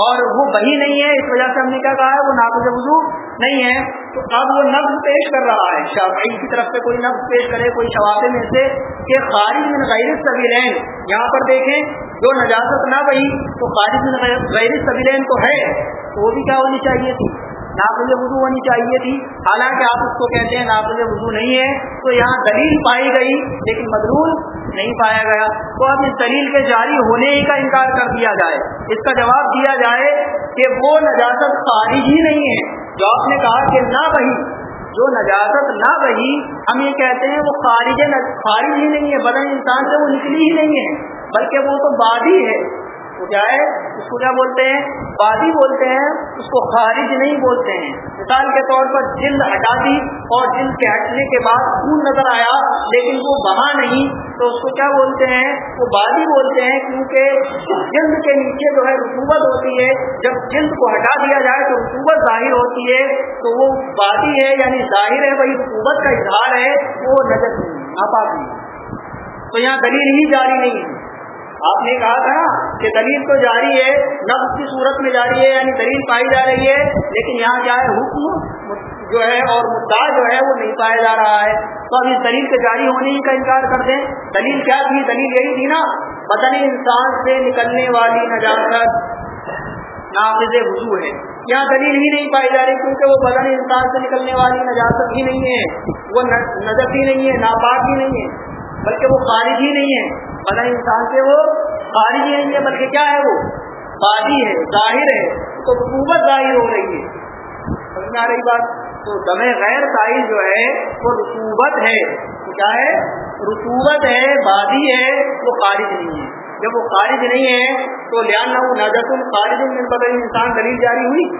اور وہ بہی نہیں ہے، اس وجہ سے ہم نے کیا کہا ہے، وہ ناقض وضو نہیں ہے۔ تو اب وہ نفز پیش کر رہا ہے، شافعی کی طرف سے کوئی نفز پیش کرے، کوئی شوافے میں سے کہ خارج میں غیر سبیلین، یہاں پر دیکھیں، جو نجازت نہ بہی تو خارج میں غیر سبیلین تو ہے، تو وہ بھی کیا ہونی چاہیے تھی؟ ناقل وضو ہونی چاہیے تھی۔ حالانکہ آپ اس کو کہتے ہیں ناقل وضو نہیں ہے، تو یہاں دلیل پائی گئی، لیکن مدرول نہیں پایا گیا۔ تو اب اس دلیل کے جاری ہونے ہی کا انکار کر دیا جائے۔ اس کا جواب دیا جائے کہ وہ نجازت خارج ہی نہیں ہے۔ جو آپ نے کہا کہ نہ بہی جو نجازت نہ بہی ہم یہ کہتے ہیں وہ خارج خارج ہی نہیں ہے۔ بدن انسان سے وہ نکلی ہی نہیں ہے، بلکہ وہ تو بادی ہے۔ کیا ہے؟ اس کو کیا بولتے ہیں؟ بادی بولتے ہیں، اس کو خارج نہیں بولتے ہیں۔ مثال کے طور پر جلد ہٹا دی اور جلد کے ہٹنے کے بعد خون نظر آیا، لیکن وہ بہا نہیں، تو اس کو کیا بولتے ہیں؟ وہ بادی بولتے ہیں، کیونکہ جلد کے نیچے جو ہے رسوبت ہوتی ہے۔ جب جلد کو ہٹا دیا جائے تو رسوبت ظاہر ہوتی ہے، تو وہ بادی ہے یعنی ظاہر ہے، وہی رسوبت کا اظہار ہے، وہ نظر نہیں آپ تو یہاں دلیل ہی جاری نہیں ہے۔ آپ نے کہا تھا نا کہ دلیل تو جاری ہے، نفس کی صورت میں جاری ہے یعنی دلیل پائی جا رہی ہے، لیکن یہاں کیا ہے؟ حکم جو ہے اور مدعا جو ہے وہ نہیں پایا جا رہا ہے۔ تو اب اس دلیل کے جاری ہونے کا انکار کر دیں۔ دلیل کیا تھی؟ دلیل یہی تھی نا، بدن انسان سے نکلنے والی نجاست نافذ وضو ہے۔ یہاں دلیل ہی نہیں پائی جا رہی کیونکہ وہ بدن انسان سے نکلنے والی نجاست ہی نہیں ہے۔ وہ نجت ہی نہیں ہے، ناپاک ہی نہیں ہے۔ بلکہ وہ خارج ہی نہیں ہے۔ بدن انسان سے وہ خارج ہی نہیں ہے، بلکہ کیا ہے وہ؟ بادی ہے، ظاہر ہے۔ تو رسوبت ظاہر ہو رہی ہے۔ سمجھ میں آ رہی بات؟ تو دم غیر سائل جو ہے، وہ رسوبت ہے۔ کیا ہے؟ رسوبت ہے، بادی ہے، وہ خارج نہیں ہے۔ جب وہ خارج نہیں ہے، تو لیا نہ نجت خارج بدل انسان دلیل جاری ہوئی؟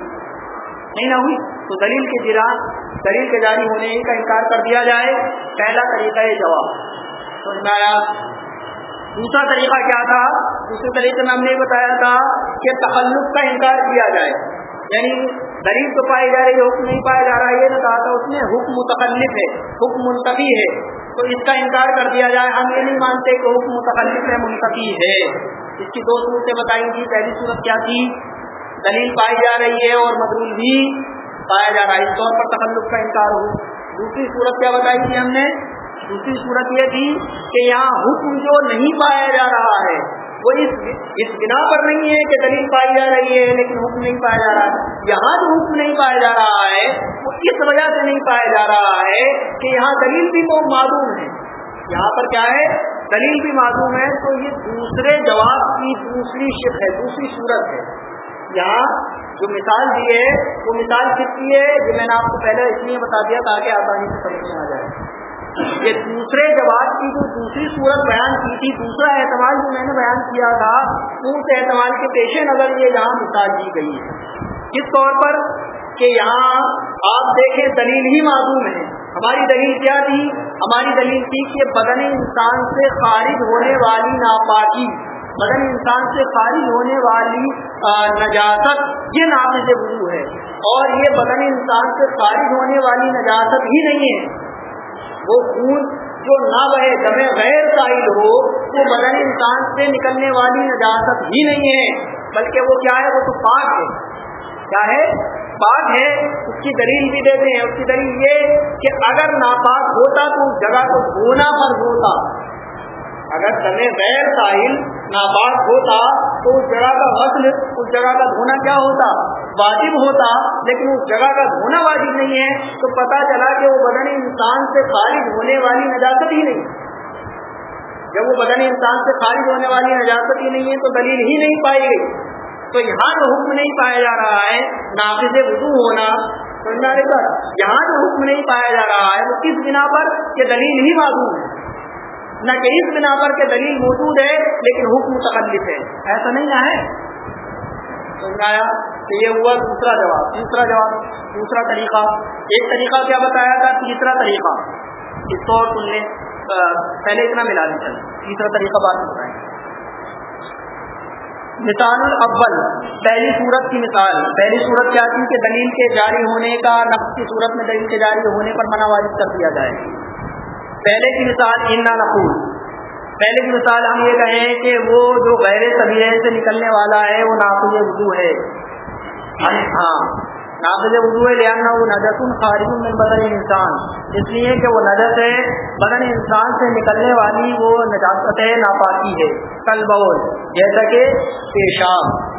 نہیں نہ ہوئی۔ تو دلیل کے جرا، دلیل کے جاری ہونے کا انکار کر دیا جائے۔ پہلا طریقہ ہے جواب۔ سمجھ میں آیا دوسرا طریقہ کیا تھا؟ دوسرے طریقے میں ہم نے بتایا تھا کہ تخلق کا انکار کیا جائے۔ یعنی دلیل تو پائی جا رہی ہے، حکم نہیں پایا جا رہا، یہ کہا تھا اس میں حکم متخلف ہے، حکم منتقی ہے۔ تو اس کا انکار کر دیا جائے۔ ہم یہ نہیں مانتے کہ حکم متخلف ہے منتقی ہے۔ اس کی دو صورتیں بتائی تھی پہلی صورت کیا تھی؟ دلیل پائی جا رہی ہے اور مدرول بھی پایا جا رہا ہے۔ اس طور پر تخلق کا انکار ہو۔ دوسری صورت کیا بتائی تھی ہم نے؟ دوسری صورت یہ تھی کہ یہاں حکم جو نہیں پایا جا رہا ہے، وہ اس اس بنا پر نہیں ہے کہ دلیل پائی جا رہی ہے، لیکن حکم نہیں پایا جا رہا ہے۔ یہاں جو حکم نہیں پایا جا رہا ہے، وہ اس وجہ سے نہیں پایا جا رہا ہے کہ یہاں دلیل بھی تو معلوم ہے۔ یہاں پر کیا ہے؟ دلیل بھی معلوم ہے، تو یہ دوسرے جواب کی دوسری شک ہے، دوسری صورت ہے۔ یہاں جو مثال دی ہے، وہ مثال کس کی ہے؟ جو میں نے آپ کو پہلے اس لیے بتا دیا تاکہ آسانی سے سمجھ میں آ جائے۔ یہ دوسرے جواب کی جو دوسری صورت بیان کی تھی، دوسرا اعتماد جو میں نے بیان کیا تھا اس اعتماد کے پیش نظر یہ یہاں مثال دی گئی ہے۔ کس طور پر کہ یہاں آپ دیکھیں، دلیل ہی معلوم ہے۔ ہماری دلیل کیا تھی؟ ہماری دلیل تھی کہ بدن انسان سے خارج ہونے والی ناپاکی۔ بدن انسان سے خارج ہونے والی نجاست۔ یہ ناقص وضو ہے۔ اور یہ بدن انسان سے خارج ہونے والی نجاست ہی نہیں ہے۔ وہ خون جو نہ بہے، دمے غیر سائل ہو، وہ بدن انسان سے نکلنے والی نجاست ہی نہیں ہے، بلکہ وہ کیا ہے؟ وہ تو پاک ہے۔ کیا ہے؟ پاک ہے۔ اس کی دلیل بھی دیتے ہیں۔ اس کی دلیل یہ کہ اگر ناپاک ہوتا تو اس جگہ کو دھونا پر ہوتا۔ اگر دمے غیر ساحل ناپاک ہوتا تو اس جگہ کا غسل، اس جگہ کا دھونا کیا ہوتا؟ واجب ہوتا، لیکن اس جگہ کا دھونا واجب نہیں ہے، تو پتا چلا کہ وہ بدن انسان سے خارج ہونے والی نجاست ہی نہیں۔ جب وہ بدن انسان سے خارج ہونے والی نجاست ہی نہیں ہے، تو دلیل ہی نہیں پائی گئی۔ تو یہاں جو حکم نہیں پایا جا رہا ہے، نافذ وضو ہونا یہاں جو حکم نہیں پایا جا رہا ہے، وہ کس بنا پر؟ کہ دلیل ہی معلوم ہے۔ نہ کہ اس بنا پر کہ دلیل موجود ہے، لیکن حکم متخلف ہے۔ ایسا نہیں نہ ہے۔ سمجھایا کہ یہ ہوا دوسرا جواب۔ تیسرا جواب، دوسرا طریقہ۔ ایک طریقہ کیا بتایا تھا؟ تیسرا طریقہ۔ اس کو تم نے پہلے اتنا ملا دیا۔ تیسرا طریقہ بات بتائیں مثال الاول، پہلی صورت کی مثال۔ پہلی صورت کیا تھی؟ کہ دلیل کے جاری ہونے کا، نقص کی صورت میں دلیل کے جاری ہونے پر منع واجب کر دیا جائے۔ پہلے کی مثال انا نقول۔ پہلے کی مثال ہم یہ کہیں کہ وہ جو غیر طبیعے سے نکلنے والا ہے، وہ ناخذ وضو ہے۔ ہاں, ہاں۔ ناخذ وضو ہے لہٰذا وہ نجس خارج میں بدن انسان اس لیے کہ وہ نجس ہے بدن انسان سے نکلنے والی وہ نجاست ہے، ناپاکی ہے۔ کل بول، جیسا کہ پیشاب۔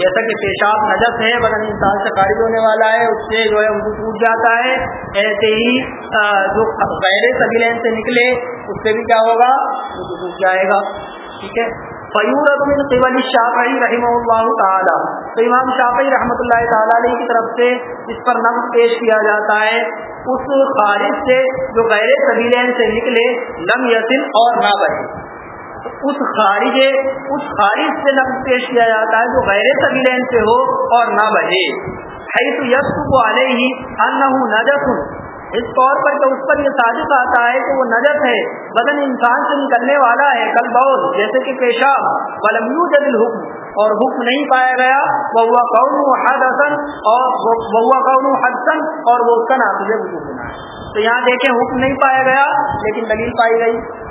جیسا کہ پیشاب نجس ہے، بدن انسان سے خارج ہونے والا ہے، اس سے جو ہے وضو ٹوٹ جاتا ہے۔ ایسے ہی جو غیر سبیلین سے نکلے، اس سے بھی کیا ہوگا؟ وضو ٹوٹ جائے گا۔ ٹھیک ہے؟ فیور قبل شافعی رحمہ اللہ تعالیٰ۔ تو امام شافعی رحمۃ اللہ تعالیٰ علیہ کی طرف سے اس پر نقص پیش کیا جاتا ہے۔ اس خارج سے جو غیر سبیلین سے نکلے، لم یسن اور نہ بڑھے اس خارج اس خارج سے لفظ پیش کیا جاتا ہے جو غیر طویل سے ہو اور نہ بڑھے ہے تو یس کو ہی نجس اس طور پر کہ اس پر یہ صادق آتا ہے کہ وہ نجس ہے، بدن انسان سے نکلنے والا ہے، کل بہت، جیسے کہ پیشاب ولمیو جدل حکم اور حکم نہیں پایا گیا۔ بہوا قون حد حسن اور بہوا قون حدسن اور وہ اس کا ناطے وجود بنا ہے۔ تو یہاں دیکھیں، حکم نہیں پایا گیا، لیکن دلیل پائی گئی۔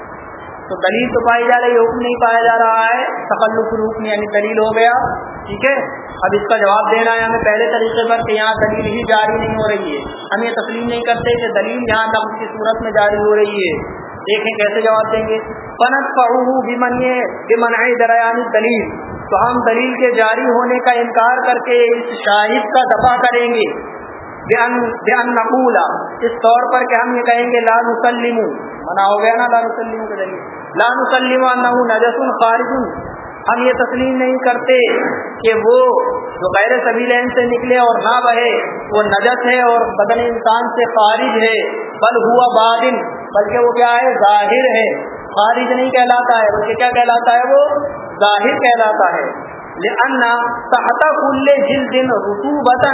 تو دلیل تو پائی جا رہی حکم نہیں پایا جا رہا ہے تخلق حکم یعنی دلیل ہو گیا، ٹھیک ہے؟ اب اس کا جواب دینا ہے ہمیں پہلے طریقے پر کہ یہاں دلیل ہی جاری نہیں ہو رہی ہے۔ ہم یہ تسلیم نہیں کرتے کہ دلیل یہاں نقص کی صورت میں جاری ہو رہی ہے۔ دیکھیں کیسے جواب دیں گے۔ پنت پڑھو بمن بمن دریانی دلیل تو ہم دلیل کے جاری ہونے کا انکار کر کے اس شاہد کا دفاع کریں گے۔ بیان نقولا اس طور پر کہ ہم یہ کہیں گے، لا نسلم منع ہو گیا نا لا نسلم کے ذریعے۔ لا نسلم انه نجس خارج ہم یہ تسلیم نہیں کرتے کہ وہ جو غیر سبیلین سے نکلے اور نہ بہے۔ وہ نجس ہے اور بدن انسان سے خارج ہے۔ بل ہوا بادن۔ بلکہ وہ کیا ہے؟ ظاہر ہے۔ خارج نہیں کہلاتا ہے، بلکہ کیا کہلاتا ہے وہ؟ ظاہر کہلاتا ہے۔ تحت کل جلد رتوبت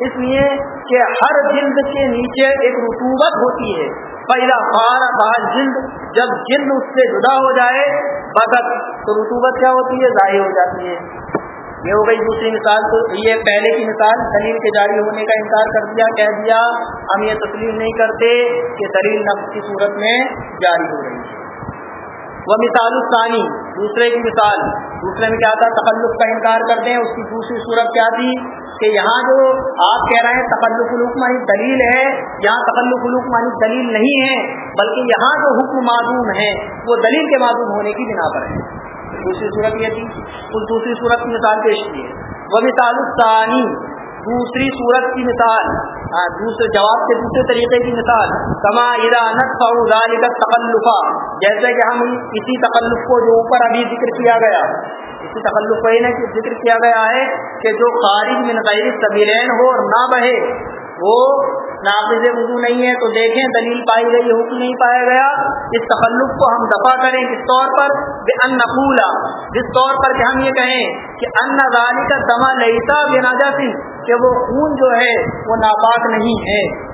اس لیے کہ ہر جلد کے نیچے ایک رتوبت ہوتی ہے۔ پہلا پہاڑ بہت جلد، جب جلد اس سے جدا ہو جائے بدت تو رتوبت کیا ہوتی ہے؟ ضائع ہو جاتی ہے۔ یہ ہو گئی دوسری مثال تو یہ پہلے کی مثال، دلیل کے جاری ہونے کا انکار کر دیا، کہہ دیا، ہم یہ تسلیم نہیں کرتے کہ دلیل نفس کی صورت میں جاری ہو رہی ہے۔ وہ مثال الثانی، دوسرے کی مثال۔ دوسرے میں کیا تھا؟ تخلق کا انکار کرتے ہیں۔ اس کی دوسری صورت کیا تھی؟ کہ یہاں جو آپ کہہ رہے ہیں تخلق الوق مانی دلیل ہے، یہاں تخلق الوق مانی دلیل نہیں ہے، بلکہ یہاں جو حکم معدوم ہے، وہ دلیل کے معدوم ہونے کی بنا پر ہے۔ دوسری صورت یہ تھی۔ اس دوسری صورت کی مثال پیش کی ہے۔ وہ مثال ثانی دوسری صورت کی مثال۔ دوسرے جواب کے دوسرے طریقے کی مثال، کما ارانت فوزال کا جیسے کہ ہم اسی تکلف کو جو اوپر ابھی ذکر کیا گیا، اسی تکلف کو یہ ذکر کیا گیا ہے کہ جو خارج من غیر طبیرین ہو اور نہ بہے وہ ناقض وضو نہیں ہے تو دیکھیں، دلیل پائی گئی، حکم نہیں پایا گیا۔ اس تخلق کو ہم دفاع کریں کس طور پر؟ بے ان نقولا۔ جس طور پر کہ ہم یہ کہیں کہ ان نظاری کا دما لئیتا بے ناجا کہ وہ خون جو ہے وہ ناپاک نہیں ہے۔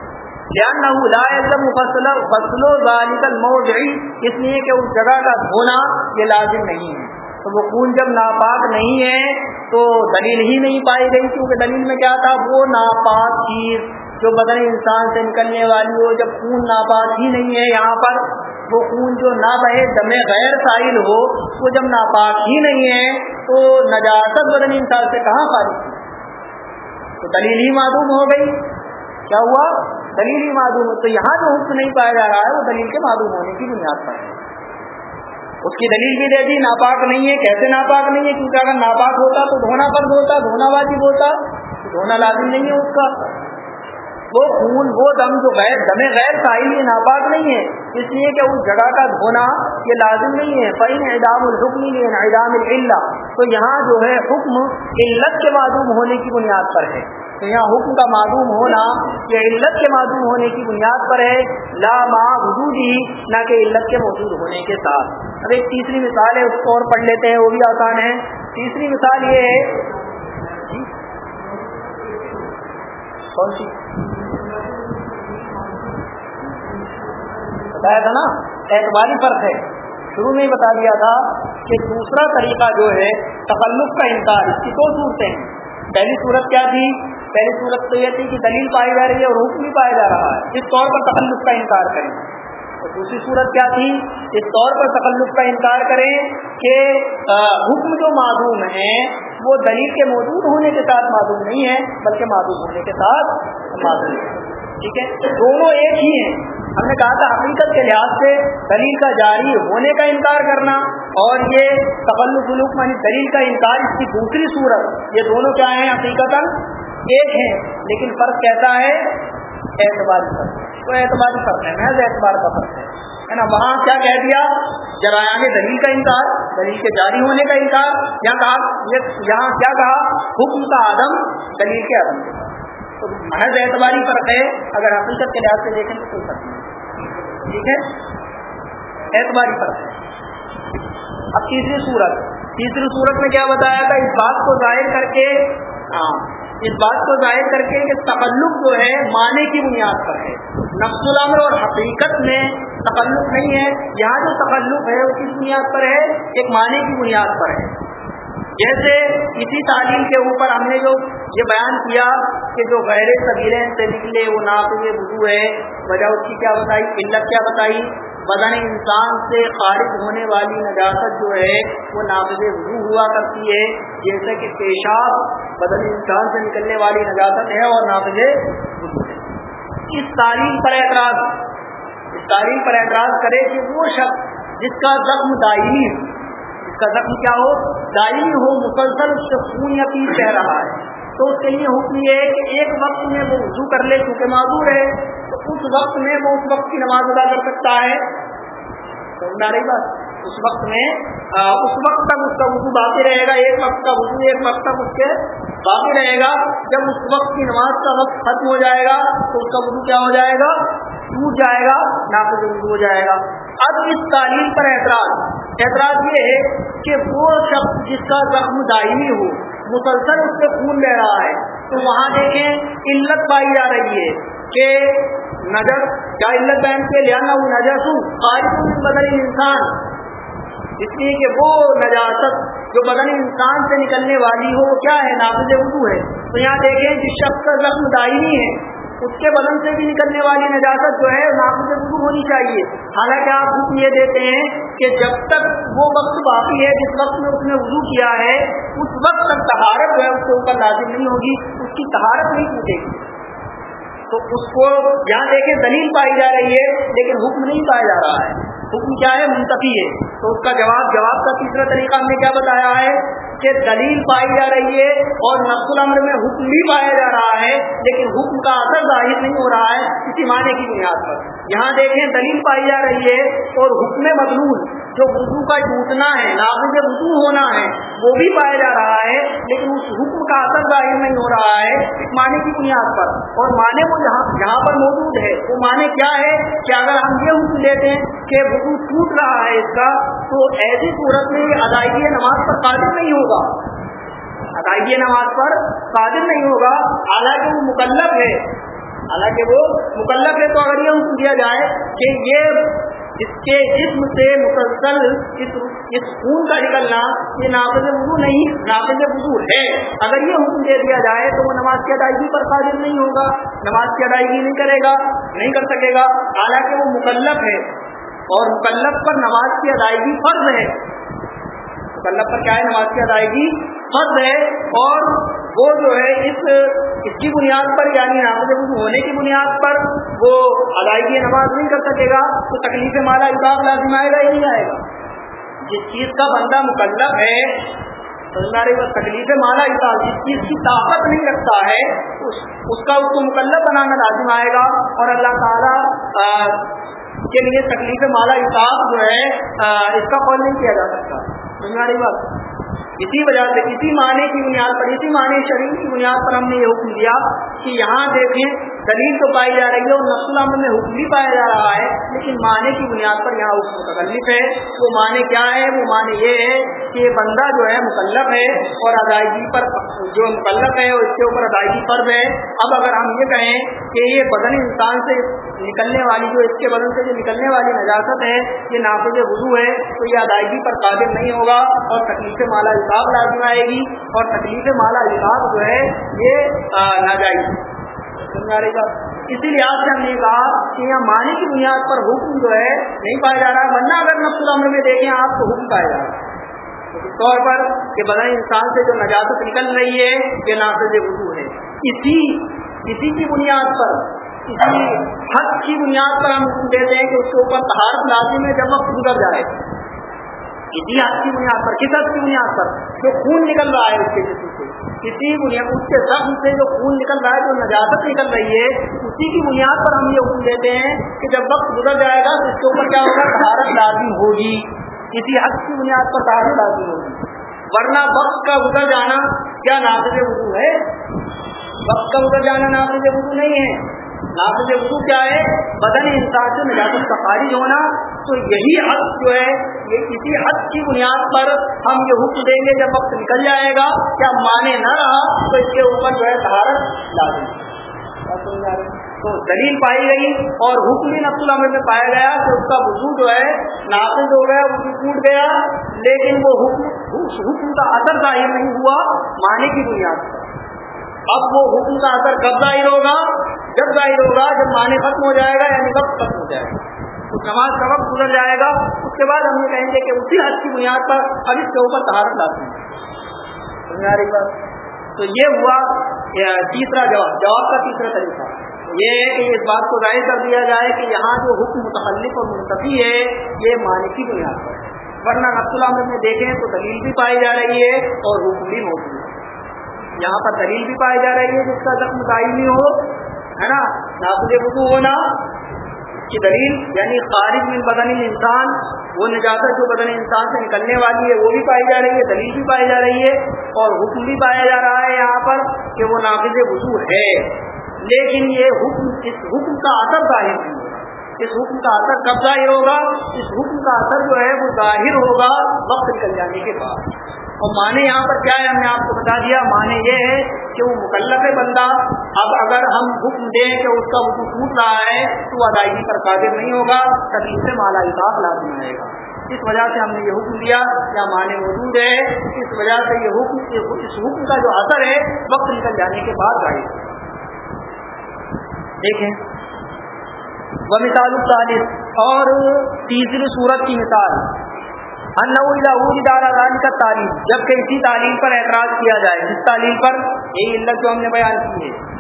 فصل فصل و ذالک اس لیے کہ اس جگہ کا دھونا یہ لازم نہیں ہے۔ تو وہ خون جب ناپاک نہیں ہے تو دلیل ہی نہیں پائی گئی کیونکہ دلیل میں کیا تھا؟ وہ ناپاک چیز جو بدن انسان سے نکلنے والی ہو، جب خون ناپاک ہی نہیں ہے یہاں پر، وہ خون جو نہ بہے، دم غیر سائل ہو، وہ جب ناپاک ہی نہیں ہے تو نجاست بدن انسان سے کہاں پاری تو دلیل ہی معلوم ہو گئی۔ کیا ہوا؟ دلیل ہی معلوم تو یہاں جو حکم نہیں پایا جا رہا ہے، وہ دلیل کے معلوم ہونے کی بنیاد پر ہے۔ اس کی دلیل بھی دے دی، ناپاک نہیں ہے۔ کیسے ناپاک نہیں ہے؟ کیونکہ اگر ناپاک ہوتا تو دھونا فرض ہوتا، دھونا واجب ہوتا دھونا لازم نہیں ہے اس کا۔ وہ خون، وہ دم جو غیر، دم غیر ساحل یہ ناپاک نہیں ہے۔ اس لیے کہ اس جگہ کا دھونا یہ لازم نہیں ہے۔ فین اعدام الحکم اعدام اللہ تو یہاں جو ہے حکم علت کے معلوم ہونے کی بنیاد پر ہے۔ تو یہاں حکم کا معلوم ہونا یہ علت کے معلوم ہونے کی بنیاد پر ہے۔ لا ما وجودی، نہ کہ علت کے موجود ہونے کے ساتھ۔ اب ایک تیسری مثال ہے، اس کو اور پڑھ لیتے ہیں، وہ بھی آسان ہے۔ تیسری مثال یہ ہے۔ کون سی؟ بتایا تھا نا؟ اعتباری فرق ہے۔ شروع میں ہی بتا دیا تھا کہ دوسرا طریقہ جو ہے تخلق کا انکار، اس کی دو صورتیں ہیں۔ پہلی صورت کیا تھی؟ پہلی صورت تو یہ تھی کہ دلیل پائی جا رہی ہے اور حکم بھی پایا جا رہا ہے۔ اس طور پر تخلق کا انکار کریں۔ اور دوسری صورت کیا تھی؟ اس طور پر تخلق کا انکار کریں کہ حکم جو معلوم ہے وہ دلیل کے موجود ہونے کے ساتھ معلوم نہیں ہے بلکہ معلوم ہونے کے ساتھ معلوم ہے ٹھیک ہے؟ دونوں ایک ہی ہیں۔ ہم نے کہا تھا حقیقت کے لحاظ سے دلیل کا جاری ہونے کا انکار کرنا اور یہ تخلق مانی یعنی دلیل کا انکار، اس کی دوسری صورت، یہ دونوں کیا ہیں حقیقت ایک ہیں۔ لیکن فرق کہتا ہے؟ اعتبار فرق تو اعتباری فرق ہے، محض اعتبار کا فرق ہے۔ نا؟ وہاں کیا کہہ دیا؟ جرایان دلیل کا انکار، دلیل کے جاری ہونے کا انکار۔ یہاں کہا یہاں کیا کہا؟ حکم کا آدم دلیل کے عدم۔ کے تو محض اعتباری فرق ہے، اگر حقیقت کے لحاظ سے دیکھیں تو کوئی فرق نہیں۔ ٹھیک ہے؟ اعتباری فرق ہے۔ اب تیسری صورت تیسری صورت میں کیا بتایا تھا؟ اس بات کو ظاہر کر کے ہاں، اس بات کو ظاہر کر کے کہ تقلق جو ہے معنی کی بنیاد پر ہے۔ نقص العمر اور حقیقت میں تقلق نہیں ہے۔ یہاں جو تقلق ہے وہ کس بنیاد پر ہے؟ ایک معنی کی بنیاد پر ہے۔ جیسے اسی تعلیم کے اوپر ہم نے جو یہ بیان کیا کہ جو غیر طبیلیں سے نکلے، وہ ناقل وضو ہے۔ وجہ اس کی کیا بتائی؟ علت کیا بتائی؟ بدن انسان سے خارج ہونے والی نجاست جو ہے وہ ناقد وضو ہوا کرتی ہے، جیسے کہ پیشاب بدن انسان سے نکلنے والی نجاست ہے اور ناقد وضو ہے۔ اس تعلیم پر اعتراض، اس تعلیم پر اعتراض کرے کہ وہ شخص جس کا زخم دائمی اس کا زخم کیا ہو دائمی ہو، مسلسل اس سے خون یا کہہ رہا ہے۔ تو اس کے لیے حکم یہ ہے کہ ایک وقت میں وہ وضو کر لے کیونکہ معذور ہے، تو اس وقت میں وہ اس وقت کی نماز ادا کر سکتا ہے۔ بات۔ اس وقت میں اس وقت تک اس کا وضو باقی رہے گا۔ ایک وقت کا وضو، ایک وقت تک اس کے باقی رہے گا۔ جب اس وقت کی نماز کا وقت ختم ہو جائے گا، تو اس کا وضو کیا ہو جائے گا؟ ٹوٹ جائے گا ناقد وضو ہو جائے گا۔ اب اس تعلیم پر اعتراض۔ اعتراض یہ ہے کہ وہ شخص جس کا زخم دائمی ہو مسلسل اس سے خون لے رہا ہے۔ تو وہاں دیکھیں، علت پائی جا رہی ہے کہ نظر کیا علت بہن کے لیا وہ نظر سو بدن انسان۔ اس لیے کہ وہ نجاست جو بدن انسان سے نکلنے والی ہو، وہ کیا ہے؟ نافذ اردو ہے۔ تو یہاں دیکھیں، جس شخص کا زخم دائمی ہے، اس کے بدن سے بھی نکلنے والی نجاست جو ہے نافذ اردو ہونی چاہیے۔ حالانکہ آپ حکم یہ دیتے ہیں کہ جب تک وہ وقت باقی ہے، جس وقت میں اس نے وضو کیا ہے، اس وقت تک تہارت جو ہے، اس کے اوپر لازم نہیں ہوگی، اس کی تہارت نہیں پوچھے گی۔ تو اس کو یہاں دیکھیں، دلیل پائی جا رہی ہے، لیکن حکم نہیں پایا جا رہا ہے۔ حکم کیا ہے؟ منتفی ہے۔ تو اس کا جواب جواب کا تیسرا طریقہ ہم نے کیا بتایا ہے؟ کہ دلیل پائی جا رہی ہے اور نقل العمر میں حکم بھی پایا جا رہا ہے، لیکن حکم کا اثر ظاہر نہیں ہو رہا ہے کسی معنی کی بنیاد پر۔ یہاں دیکھیں دلیل پائی جا رہی ہے اور حکم مضمون جو وضو کا ٹوٹنا ہے نافذ وضو ہونا ہے، وہ بھی پایا جا رہا ہے، لیکن اس حکم کا اثر ظاہر نہیں ہو رہا ہے، اس معنی کی بنیاد پر۔ اور معنی وہ جہاں جہاں پر موجود ہے۔ وہ معنی کیا ہے؟ کہ اگر ہم یہ حکم دیتے ہیں کہ وضو ٹوٹ رہا ہے اس کا تو ایسی صورت میں ادائیگی نماز پر قادر نہیں ہوگا۔ ادائیگی نماز پر قادر نہیں ہوگا۔ حالانکہ وہ مکلب ہے۔ حالانکہ وہ مکلب ہے تو اگر یہ حکم دیا جائے کہ یہ اس کے جسم سے مسلسل اس اس خون کا نکلنا یہ ناقد وضو نہیں ناقد وضو ہے۔ اگر یہ حکم دے دیا جائے تو وہ نماز کی ادائیگی پر قادر نہیں ہوگا۔ نماز کی ادائیگی نہیں کرے گا، نہیں کر سکے گا۔ حالانکہ وہ مکلف ہے۔ اور مکلف پر نماز کی ادائیگی فرض ہے۔ مکلف پر کیا ہے؟ نماز کی ادائیگی فرض ہے۔ اور وہ جو ہے اس اس کی بنیاد پر یعنی ناقد وضو ہونے کی بنیاد پر وہ ادائیگی نماز نہیں کر سکے گا، تو تکلیف مالا اتاب لازم آئے گا ہی نہیں آئے گا؟ جس چیز کا بندہ مکلف ہے تکلیف مالا اتاب جس چیز کی طاقت نہیں رکھتا ہے، اس اس کا اس کو مکلف بنانا لازم آئے گا۔ اور اللہ تعالیٰ کے لیے تکلیف مالا حساب جو ہے اس کا قول نہیں کیا جا سکتا۔ سمجھ بات؟ اسی وجہ سے اسی معنی کی بنیاد پر، اسی معنی شریف کی بنیاد پر ہم نے یہ حکم دیا کہ یہاں دیکھیں، دلیل تو پائی جا رہی ہے اور نسل عمل میں حکم بھی پایا جا رہا ہے، لیکن معنی کی بنیاد پر یہاں حکم متکلف ہے۔ وہ معنی کیا ہے؟ وہ معنی یہ ہے کہ یہ بندہ جو ہے مکلف ہے اور ادائیگی پر جو مکلف ہے اس کے اوپر ادائیگی فرض ہے۔ اب اگر ہم یہ کہیں کہ یہ بدن انسان سے نکلنے والی جو اس کے بدن سے جو نکلنے والی نجاست ہے، یہ نافذ وضو ہے، تو یہ ادائیگی پر قابل نہیں ہوگا اور تکلیف مالا حساب لازم آئے گی اور تکلیف مالا حساب جو ہے یہ ناجائز اسی لحاظ سے ہم نے کہا کہ یہاں معنی کی بنیاد پر حکم جو ہے نہیں پایا جا رہا ورنہ اگر نفس العمر میں دیکھیں آپ تو حکم پایا جا رہا ہے۔ طور پر کہ بدن انسان سے جو نجاست نکل رہی ہے، یہ نافذ وضو ہے۔ اسی اسی کی بنیاد پر، اسی حق کی بنیاد پر ہم حکم دیتے ہیں کہ اس کے اوپر تہارت لازم ہے جب وقت گزر جائے۔ اسی حق کی بنیاد پر، کس حد کی بنیاد پر؟ جو خون نکل رہا ہے اس کے جسم سے۔ کسی بنیاد، اس کے زخم سے جو خون نکل رہا ہے، جو نجازت نکل رہی ہے، اسی کی بنیاد پر ہم یہ حکم دیتے ہیں کہ جب وقت گزر جائے گا تو اس کے اوپر کیا ہوگا؟ طہارت لازم ہوگی۔ کسی حد کی بنیاد پر طہارت لازم ہوگی۔ ورنہ وقت کا گزر جانا کیا نافذ وضو ہے؟ وقت کا گزر جانا نافذ وضو نہیں ہے۔ نافذ وضو کیا ہے؟ بدن انسان سے نجازت کا خارج ہونا، تو یہی حد جو ہے، یہ کسی حد کی بنیاد پر ہم یہ حکم دیں گے، جب وقت نکل جائے گا، کیا مانے نہ رہا، تو اس کے اوپر جو ہے طہارت لازم تو دلیل پائی گئی اور حکم نقص العمل میں پایا گیا کہ اس کا وضو جو ہے، نافذ ہو گیا، وضو ٹوٹ گیا، لیکن وہ حکم، اس حکم کا اثر ظاہر نہیں ہوا معنی کی بنیاد پر۔ اب وہ حکم کا اثر کب ظاہر ہوگا؟ جب ظاہر ہوگا جب معنی ختم ہو جائے گا یعنی وقت ختم ہو جائے گا۔ اس نماز کا وقت گزر جائے گا۔ اس کے بعد ہم یہ کہیں گے کہ اسی حد کی بنیاد پر اب اس کے اوپر تہارت لاتے ہیں۔ تو یہ ہوا تیسرا جواب جواب کا تیسرا طریقہ۔ یہ ہے کہ اس بات کو ظاہر کر دیا جائے کہ یہاں جو حکم متعلق اور منتفی ہے، یہ معنی کی بنیاد پر ورنہ نقص العمل میں دیکھیں تو دلیل بھی پائی جا رہی ہے اور حکم بھی موجود ہے۔ یہاں پر دلیل بھی پائی جا رہی ہے جس کا زخم تعینی ہو۔ ہے نا؟ ناقد وضو ہونا کی دلیل یعنی خارج من بدن انسان، وہ نجاست جو بدن انسان سے نکلنے والی ہے، وہ بھی پائی جا رہی ہے، دلیل بھی پائی جا رہی ہے، اور حکم بھی پایا جا رہا ہے یہاں پر کہ وہ ناقد وضو ہے۔ لیکن یہ حکم، اس حکم کا اثر ظاہر نہیں ہوگا۔ اس حکم کا اثر کب ظاہر ہوگا؟ اس حکم کا اثر جو ہے وہ ظاہر ہوگا وقت نکل جانے کے بعد۔ اور معنی یہاں پر کیا ہے؟ ہم نے آپ کو بتا دیا، معنی یہ ہے کہ وہ مکلف ہے بندہ۔ اب اگر ہم حکم دیں کہ اس کا وضو ٹوٹ رہا ہے، تو ادائیگی پر قادر نہیں ہوگا تبھی سے مالا اضاف لازم آئے گا۔ اس وجہ سے ہم نے یہ حکم دیا، کیا معنی موجود ہے؟ اس وجہ سے یہ حکم، اس حکم کا جو اثر ہے، وقت نکل جانے کے بعد ظاہر دیکھیں۔ وہ مثال اور تیسری صورت کی مثال۔ کا تعلیم جبکہ اسی تعلیم پر اعتراض کیا جائے جس تعلیم پر یہی علت جو ہم نے بیان کی ہے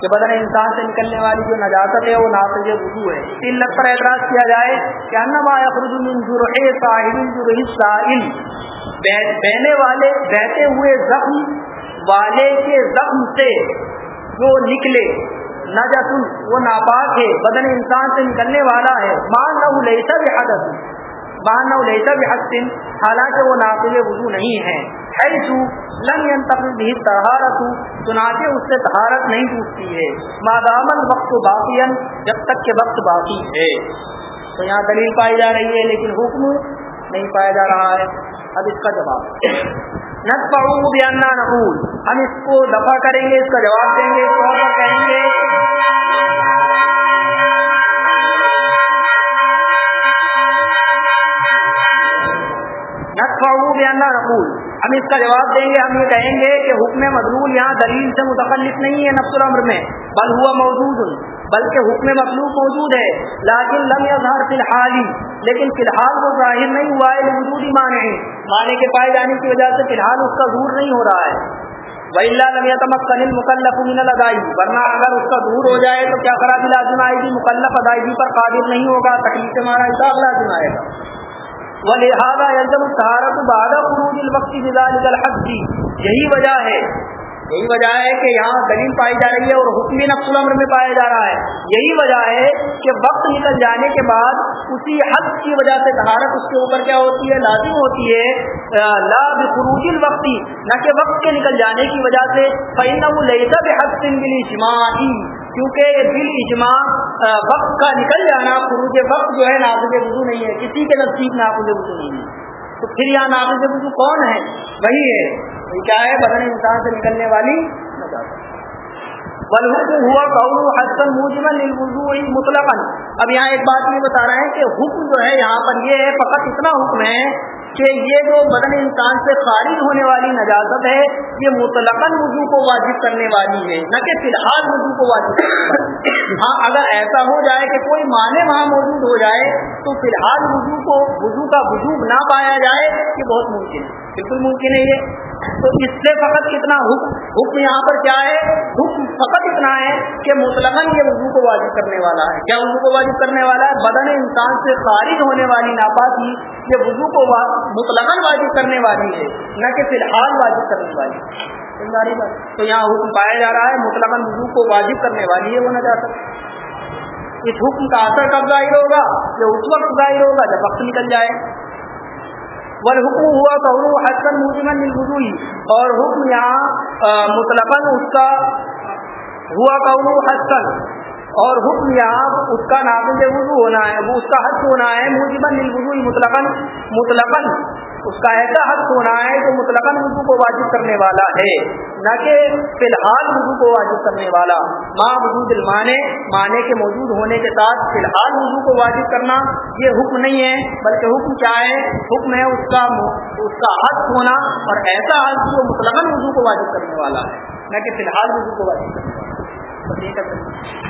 کہ بدن انسان سے نکلنے والی جو نجاست ہے، وہ ناقض وضو ہے۔ تین لگ پر اعتراض کیا جائے کہ انما یخرج من جرح صاحب جرح السائل۔ بہنے والے بہتے ہوئے زخم والے کے زخم سے جو نکلے، نجس، وہ ناپاک ہے، بدن انسان سے نکلنے والا ہے۔ مان نہ لیسا بحدث۔ مان نہ لیسا بحدث حالانکہ وہ ناقض وضو نہیں ہے۔ حیث لم ينتقل به طہارت چنانچہ اس سے طہارت نہیں ٹوٹتی ہے۔ مادام الوقت باقی جب تک کہ وقت باقی ہے۔ تو یہاں دلیل پائی جا رہی ہے، لیکن حکم نہیں پایا جا رہا ہے۔ اب اس کا جواب۔ نت پڑھوں بیانہ نقول۔ ہم اس کو دفاع کریں گے، اس کا جواب دیں گے کہیں گے۔ بیانہ رقول ہم اس کا جواب دیں گے، ہم یہ کہیں گے کہ حکم مضرول یہاں دلیل سے متخلف نہیں ہے نفس العمر میں، بل ہوا موجود، بلکہ حکم مخلوق موجود ہے۔ لیکن لم یظہر فی الحال ہی لیکن فی الحال وہ ظاہر نہیں ہوا ہے وجود ہی مانے مانے کے پائے جانے کی وجہ سے فی الحال اس کا دور نہیں ہو رہا ہے۔ وَإِلَّا لَمْ يَتَمَكَّنِ الْمُكَلَّفُ مِنَ الْأَدَائِ ورنہ اگر اس کا دور ہو جائے تو کیا خرابی لازم آئے گی؟ مکلف ادائیگی پر قادر نہیں ہوگا، تکلیف سے مارا حساب لازم آئے گا۔ ولہذا یلزم الطہارت بعد خروج الوقت بذلك الحد یہی وجہ ہے. یہی وجہ ہے کہ یہاں دلیل پائی جا رہی ہے اور حکم نفس الامر میں پایا جا رہا ہے. یہی وجہ ہے کہ وقت نکل جانے کے بعد اسی حد کی وجہ سے طہارت اس کے اوپر کیا ہوتی ہے؟ لازم ہوتی ہے. لا بخروج الوقت. نہ کہ وقت کے نکل جانے کی وجہ سے. فإنه ليس بحد بالاجماع کیونکہ دل اجماع وقت کا نکل جانا، خروج وقت جو ہے ناقض وضو نہیں ہے، کسی کے نزدیک ناقض وضو نہیں ہے۔ تو پھر یہاں نافذ وضو کون ہے؟ وہی ہے۔ کیا ہے؟ بدن انسان سے نکلنے والی والحکم ہوا قول حسن موجمن للوضوء مطلقا. اب یہاں ایک بات یہ بتا رہے ہیں کہ حکم جو ہے یہاں پر یہ ہے، فقط اتنا حکم ہے کہ یہ جو بدن انسان سے خارج ہونے والی نجازت ہے، یہ مطلق وضو کو واجب کرنے والی ہے، نہ کہ فی الحال وضو کو واجب کرنے ہاں اگر ایسا ہو جائے کہ کوئی معنی وہاں موجود ہو جائے، تو فی الحال وضو کو، وضو کا وجوب نہ پایا جائے، یہ بہت ممکن ہے۔ بالکل ممکن ہے یہ۔ تو اس سے فقط کتنا حکم حکم یہاں پر کیا ہے؟ حکم فقط اتنا ہے کہ مطلق یہ وضو کو واجب کرنے والا ہے۔ کیا وضو کو واجب کرنے والا ہے؟ بدن انسان سے خارج ہونے والی ناپاکی یہ وضو کو مطلق واجب کرنے والی ہے، نہ کہ فی الحال واجب کرنے والی تو یہاں حکم پایا جا رہا ہے مطلق وضو کو واجب کرنے والی ہے، وہ نہ جا سکتا اس حکم کا اثر کب ظاہر ہوگا؟ یہ اس وقت ظاہر ہوگا، جب وقت نکل جائے۔ والحکم ہوا کہ حسن مجمن الوضوئی اور حکم یہاں مطلق اس کا ہوا کہ حسن اور حکم یہاں اس کا ناقص وضو ہونا ہے، وہ اس کا حق ہونا ہے مجمن الوضوئی مطلق مطلق اس کا ایسا حد ہونا ہے جو مطلق وضو کو واجب کرنے والا ہے، نہ کہ فی الحال وضو کو واجب کرنے والا۔ ماں وجود المانے معنی کے موجود ہونے کے ساتھ فی الحال وضو کو واجب کرنا یہ حکم نہیں ہے، بلکہ حکم کیا ہے؟ حکم ہے اس کا اس کا حد ہونا اور ایسا حد جو مطلق وضو کو واجب کرنے والا ہے، نہ کہ فی الحال وضو کو واجب کرنے والا